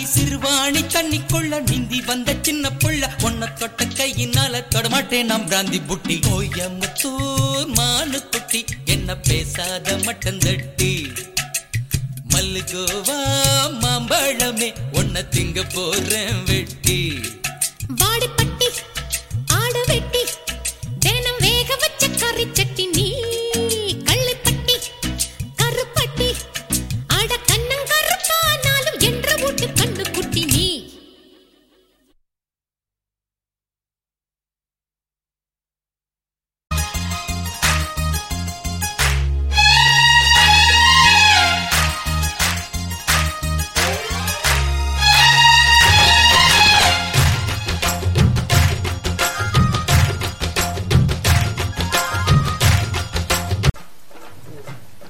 சிறுவாணி தண்ணிக்குள்ள நீந்தி வந்த சின்ன புள்ள ஒன்ன தொட்ட கையினால தொடமாட்டேன் நாம் பிராந்தி புட்டி. ஓய முத்தூர் மானு குட்டி என்ன பேசாத மட்டன் தட்டி மல்லுகோவா மாம்பழமே ஒன்ன திங்க போறேன் வெட்டி.
வாடி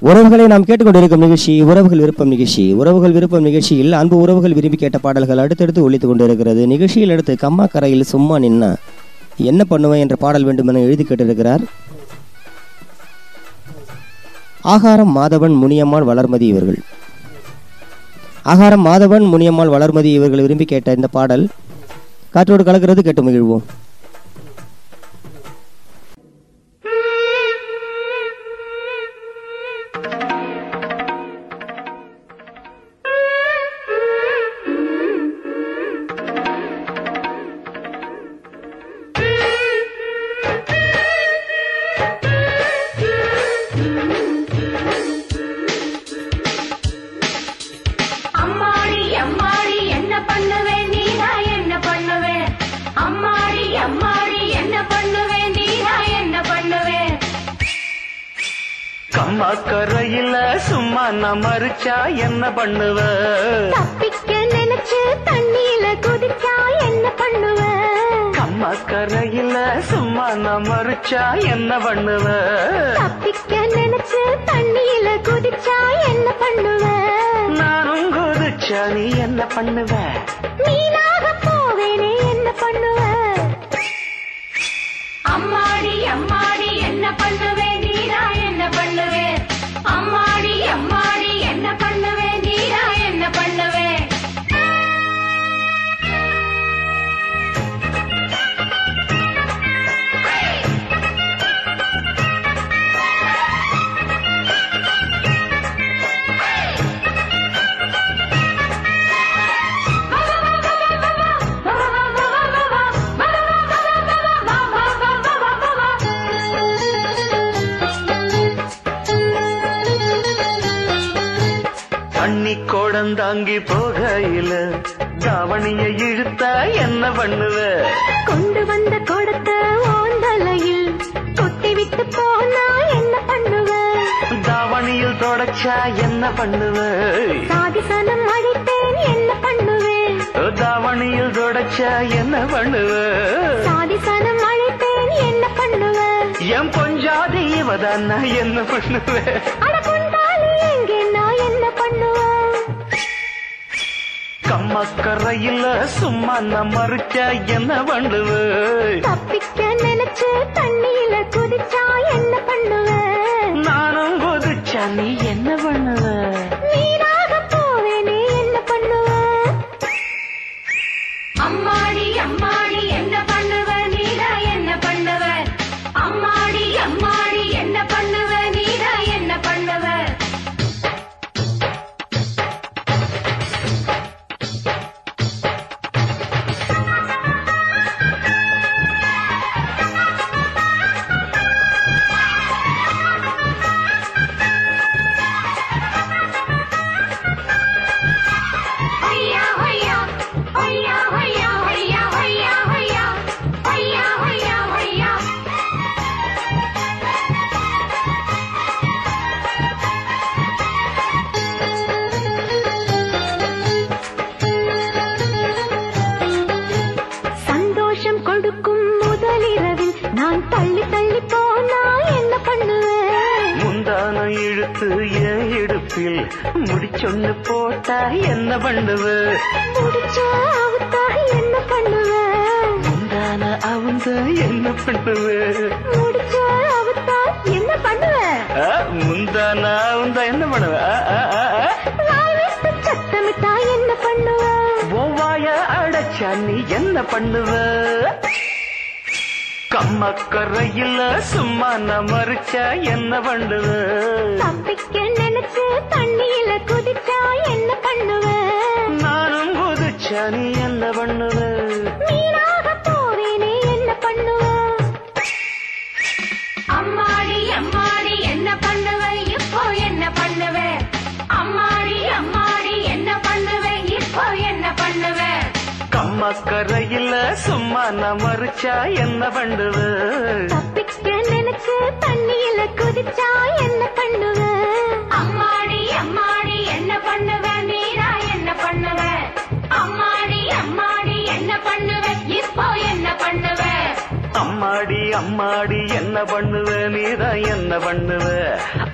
உறவுகளை நாம் கேட்டுக்கொண்டிருக்கும் நிகழ்ச்சி உறவுகள் விருப்பம் நிகழ்ச்சி. உறவுகள் விருப்பம் நிகழ்ச்சியில் அன்பு உறவுகள் விரும்பி கேட்ட பாடல்கள் அடுத்தடுத்து ஒழித்து கொண்டிருக்கிறது. நிகழ்ச்சியில் அடுத்து கம்மா கரையில் சும்மா நின்னா என்ன பண்ணுவேன் என்ற பாடல் வேண்டும் என எழுதி கேட்டிருக்கிறார். ஆகாரம் மாதவன் முனியம்மாள் வளர்மதி இவர்கள். ஆகாரம் மாதவன் முனியம்மாள் வளர்மதி இவர்கள் விரும்பி கேட்ட இந்த பாடல் காற்றோடு கலக்கிறது கேட்டு மகிழ்வோம்.
மறிச்சா என்ன பண்ணுவ
தப்பிக்க நினைச்சு தண்ணியில குதிச்சா என்ன பண்ணுவ
நானும் குதிச்சா நீ என்ன பண்ணுவ
நீனாக போவேனே
கோடந்தாங்கி போகையில தாவணிய இழுத்தா என்ன பண்ணுவ?
கொண்டு வந்த கொடுத்த ஓந்தலையில் கொட்டி விட்டு போனா என்ன பண்ணுவ?
தாவணியில் தொடச்சா என்ன பண்ணுவ?
சாதிசனம் அழைத்தேன் என்ன பண்ணுவேன்
தாவணியில் தொடச்சா என்ன பண்ணுவ?
சாதிசனம் அழைத்தேன் என்ன பண்ணுவ?
என் பொஞ்சாதி இவதான் என்ன பண்ணுவேன் கம்மக்கரையில சும்மா நான் மறுச்சா என்ன பண்ணுவ
தப்பிக்க நினைச்சு தண்ணியில குதிச்சா என்ன
பண்ணுவ?
பண்ணுவ?
கம்மக்கரையில சும்மா நான் மறிச்சா என்ன பண்ணுவ?
தப்பிக்க நினைச்சு தண்ணியில குதிச்சா என்ன பண்ணுவேன்
நானும் குதிச்சா நீ என்ன பண்ணுவ? கம்மக்கரையில சும்மா நான் மறிச்சா என்ன பண்ணுவ
தப்பிக்க நினைச்சு தண்ணியில குதிச்சா என்ன பண்ணுவேன் அம்மாடி அம்மாடி என்ன பண்ணுவேன் நீரா என்ன பண்ணுவேன் அம்மாடி அம்மாடி என்ன பண்ணுவேன் இப்போ என்ன பண்ணுவேன்
அம்மாடி அம்மாடி என்ன பண்ணுவ நீதான் என்ன பண்ணுவ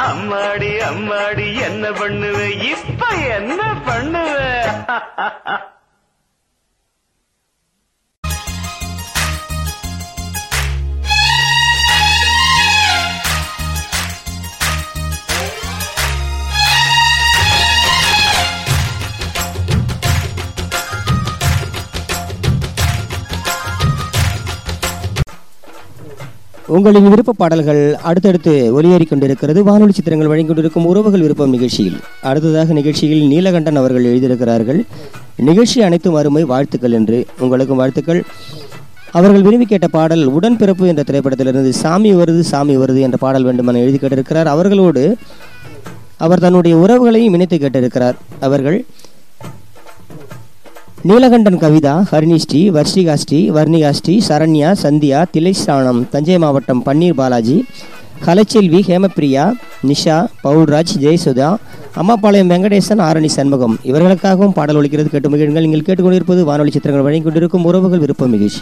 அம்மாடி அம்மாடி என்ன பண்ணுவ இப்ப என்ன பண்ணுவ
உங்களின் விருப்ப பாடல்கள் அடுத்தடுத்து ஒலியேறிக் கொண்டிருக்கிறது வானொலி சித்திரங்கள் வழங்கிக் கொண்டிருக்கும் உறவுகள் விருப்பம் நிகழ்ச்சியில். அடுத்ததாக நிகழ்ச்சியில் நீலகண்டன் அவர்கள் எழுதியிருக்கிறார்கள். நிகழ்ச்சி அனைத்தும் அருமை வாழ்த்துக்கள் என்று உங்களுக்கும் வாழ்த்துக்கள். அவர்கள் விரும்பி கேட்ட பாடல் உடன்பிறப்பு என்ற திரைப்படத்திலிருந்து சாமி வருது சாமி வருது என்ற பாடல் வேண்டுமென எழுதி கேட்டிருக்கிறார். அவர்களோடு அவர் தன்னுடைய உறவுகளையும் இணைத்து கேட்டிருக்கிறார். அவர்கள் நீலகண்டன் கவிதா ஹரிணிஸ்ரீ வர்ஷிகாஸ்ரீ வர்ணிகாஸ்ரீ சரண்யா சந்தியா திலைஸ்தானம் தஞ்சை மாவட்டம் பன்னீர் பாலாஜி கலைச்செல்வி ஹேமப்பிரியா நிஷா பவுல்ராஜ் ஜெயசுதா அம்மாபாளையம் வெங்கடேசன் ஆரணி சண்முகம். இவர்களுக்காகவும் பாடல் ஒழிக்கிறது கேட்டு மகிழ்ங்கள். நீங்கள் கேட்டுக்கொண்டிருப்பது வானொலி சித்திரங்கள். வழங்கிக் கொண்டிருக்கும் உறவுகள் விருப்பம் நிகழ்ச்சி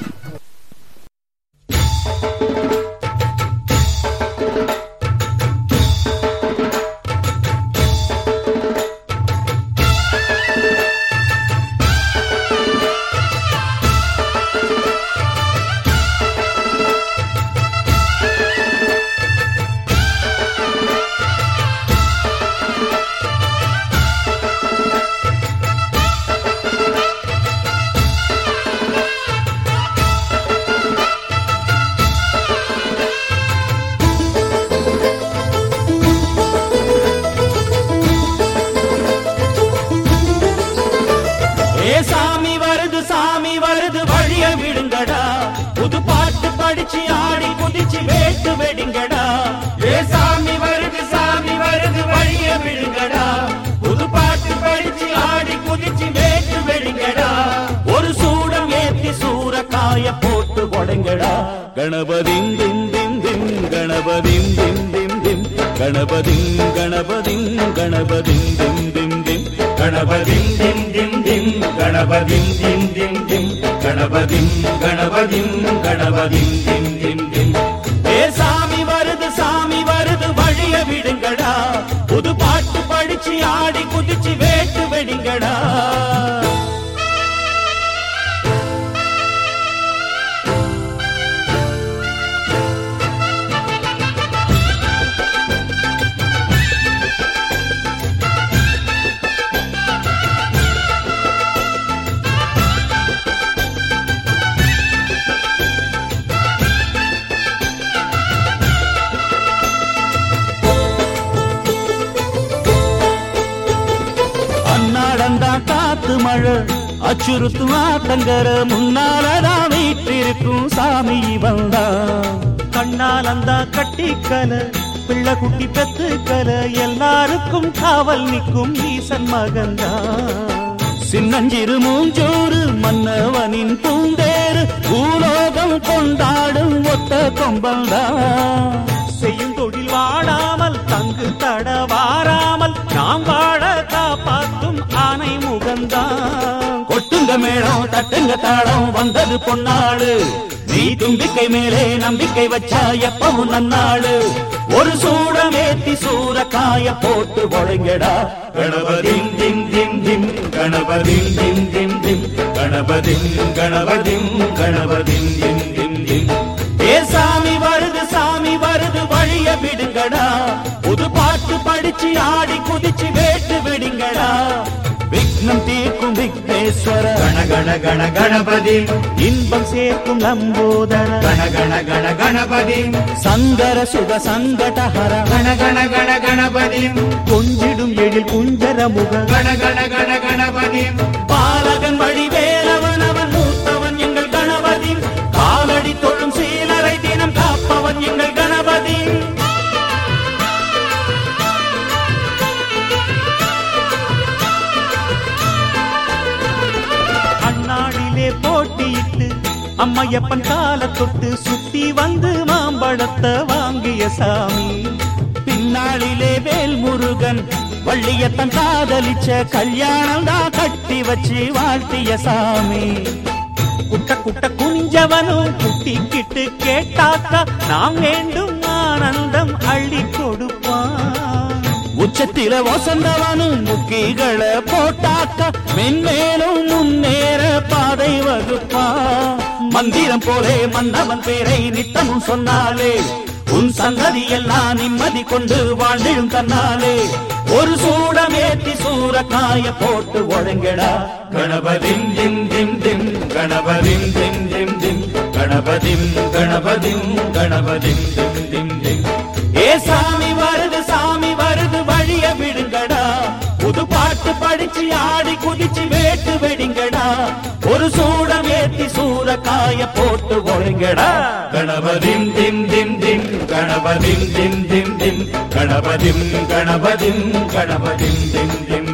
திம் திம் திம் கணபதிம் திம் திம் திம். கணபதிம் கணபதிம் கணபதிம் திம் திம் திம். ஏ சாமி வருது சாமி வருது வழிய விடுங்கடா. புது பாட்டு படிச்சு ஆடி குதிச்சு அச்சுறுத்தும் ஆத்தங்கர முன்னாலதான் வீட்டிருக்கும் சாமி வந்தா கண்ணாலந்தா கட்டிக்கல பிள்ளை குட்டி பெத்துக்கல எல்லாருக்கும் காவல் நிற்கும் ஈசன் மகந்தா சின்னஞ்சிறு மூஞ்சோறு மன்னவனின் பூந்தேறு பூலோகம் கொண்டாடும் ஒத்த கொம்பல்தா செய்யும் தொழில் வாடாமல் தங்கு தட வாராமல் நாம் வாழ காப்பாத்தும் ஆனை முகந்தான் மேளம் தட்டுங்க தாளம் வந்தது பொன்னாடு நீ தும்பிக்கை மேலே நம்பிக்கை வச்சா எப்பவும் நன்னாடு ஒரு சூடம் ஏத்தி சூறக்காய போட்டு ஒழுங்கடா. கணபதிம் திம் திம் திம் கணபதிம் திம் திம் திம். கணபதிம் கணபதிம் கணபதிம் திம் திம் திம். ஏ சாமி வருது சாமி வருது வழிய விடுங்கடா. புது பாட்டு படிச்சு ஆடி குதிச்சு வேட்டு விடுங்கடா. விக்னம் தீர்க்கும் விக்னேஸ்வர கண கண கண கணபதி. இன்பம் சேர்க்கும் லம்போதர கண கண கண கணபதி. சங்கர சுக சங்கடஹர. கண கண கண கணபதி. கொஞ்சிடும் எழில் குஞ்சர முக. கண கண கண கணபதி. பாலகன் வழி வேலவன் அவன் மூத்தவன் எங்கள் கணபதி. காலடி தொழும் சீலரை தினம் காப்பவன் எங்கள் அம்மையப்பன் கால தொட்டு சுத்தி வந்து மாம்பழத்தை வாங்கிய சாமி. பின்னாளிலே வேல் முருகன் வள்ளியத்தன் காதலிச்ச கல்யாணம் தான் கட்டி வச்சு வாழ்த்திய சாமி. குட்ட குட்ட குனிஞ்சவனும் குட்டிக்கிட்டு கேட்டாக்கா நாம் வேண்டும் ஆனந்தம் அள்ளி கொடுப்பான். உச்சத்தில வசந்தவனும் முக்கிகளை போட்டாக்க மென்மேலும் முன்னேற பாதை வகுப்பான். மந்திரம் போலே மன்னவன் பேரை நித்தமும் சொன்னாலே உன் சந்ததி எல்லாம் நிம்மதி கொண்டு வாழ்ந்திடும் தன்னாலே. ஒரு சூடம் ஏத்தி சூறக்காய போட்டு ஒழுங்கடா. கணபதிம் திம் திம் திம் கணபதிம் திம் திம் திம் கணபதிம் கணபதிம் கணபதிம் திம் திம் திம். ஏ சாமி வருது சாமி வருது வழிய விடுங்கடா. புது பாட்டு படிச்சு ஆடி குதிச்சு வேட்டு வெடிங்கடா. ஒரு சூடம் சூரக்காய போட்டு ஒழுங்கடா கணபதிம் திம் திம் திம் கணபதிம் திம் திம் திம் கணபதிம் கணபதிம் கணபதிம் திம் திம்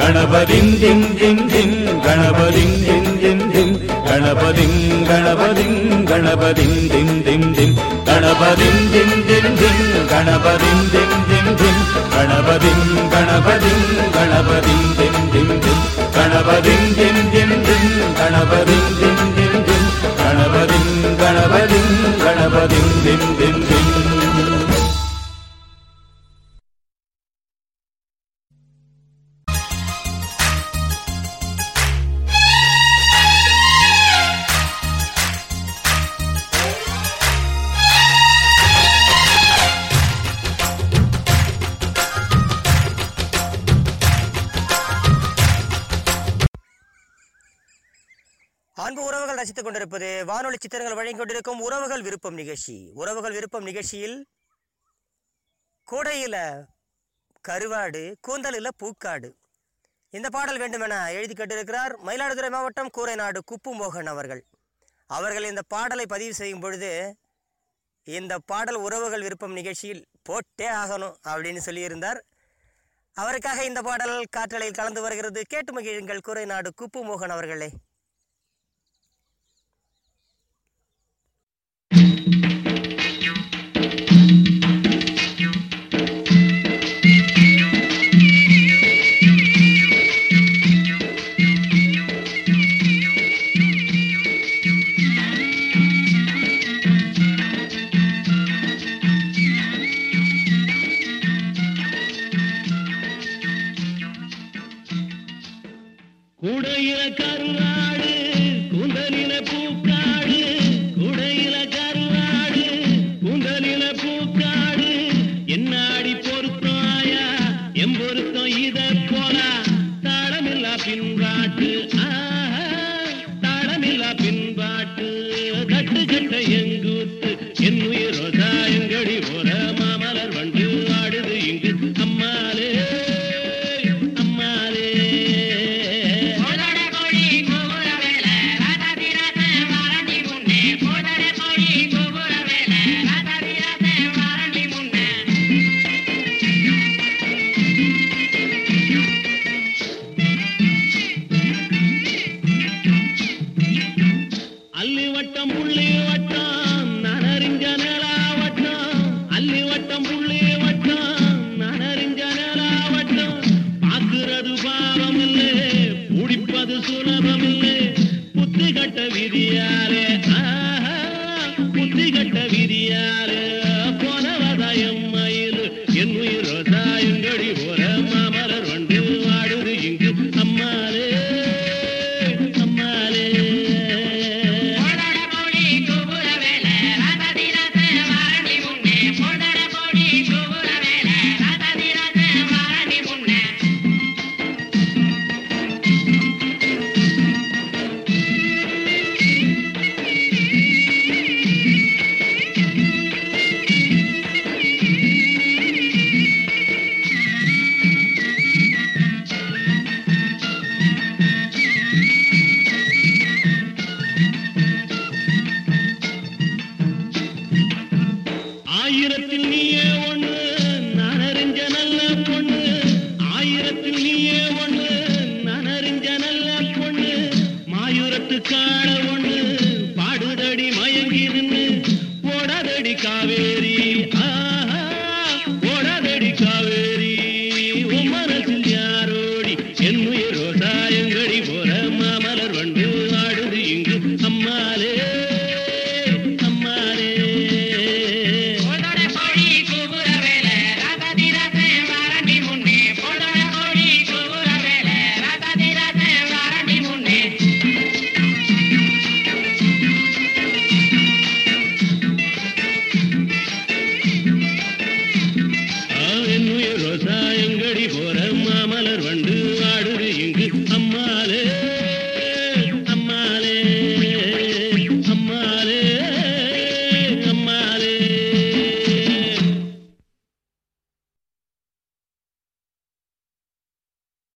கணபதிம் திம் திம் திம் கணபதிம் திம் திம் திம் கணபதிம் கணபதிம் கணபதிம் திம் திம் திம் கணபதிம் திம் திம் திம் கணபதிம் திம் திம் திம் கணபதிம் கணபதிம் கணபதிம் திம் திம் திம் கணபதிம் திம் திம் திம் கணபதிம் திம் கணபதிம் கணபதிம் கணபதிம் திம் திம் திம்.
கவனித்துக் கொண்டிருப்பது வானொலி சித்திரங்கள் வழங்கிக் கொண்டிருக்கும் உறவுகள் விருப்பம் நிகழ்ச்சி. உறவுகள் விருப்பம் நிகழ்ச்சியில் கோடையில் கருவாடு கூந்தலில் பூக்காடு. இந்த பாடல் வேண்டுமென எழுதி கேட்டிருக்கிறார் மயிலாடுதுறை மாவட்டம் கூரைநாடு குப்புமோகன் அவர்கள். அவர்கள் இந்த பாடலை பதிவு செய்யும் பொழுது இந்த பாடல் உறவுகள் விருப்பம் நிகழ்ச்சியில் போட்டே ஆகணும் அப்படின்னு சொல்லியிருந்தார். அவருக்காக இந்த பாடல் காற்றலையில் கலந்து வருகிறது. கேட்டு மகிழுங்கள் குறைநாடு குப்புமோகன் அவர்களே.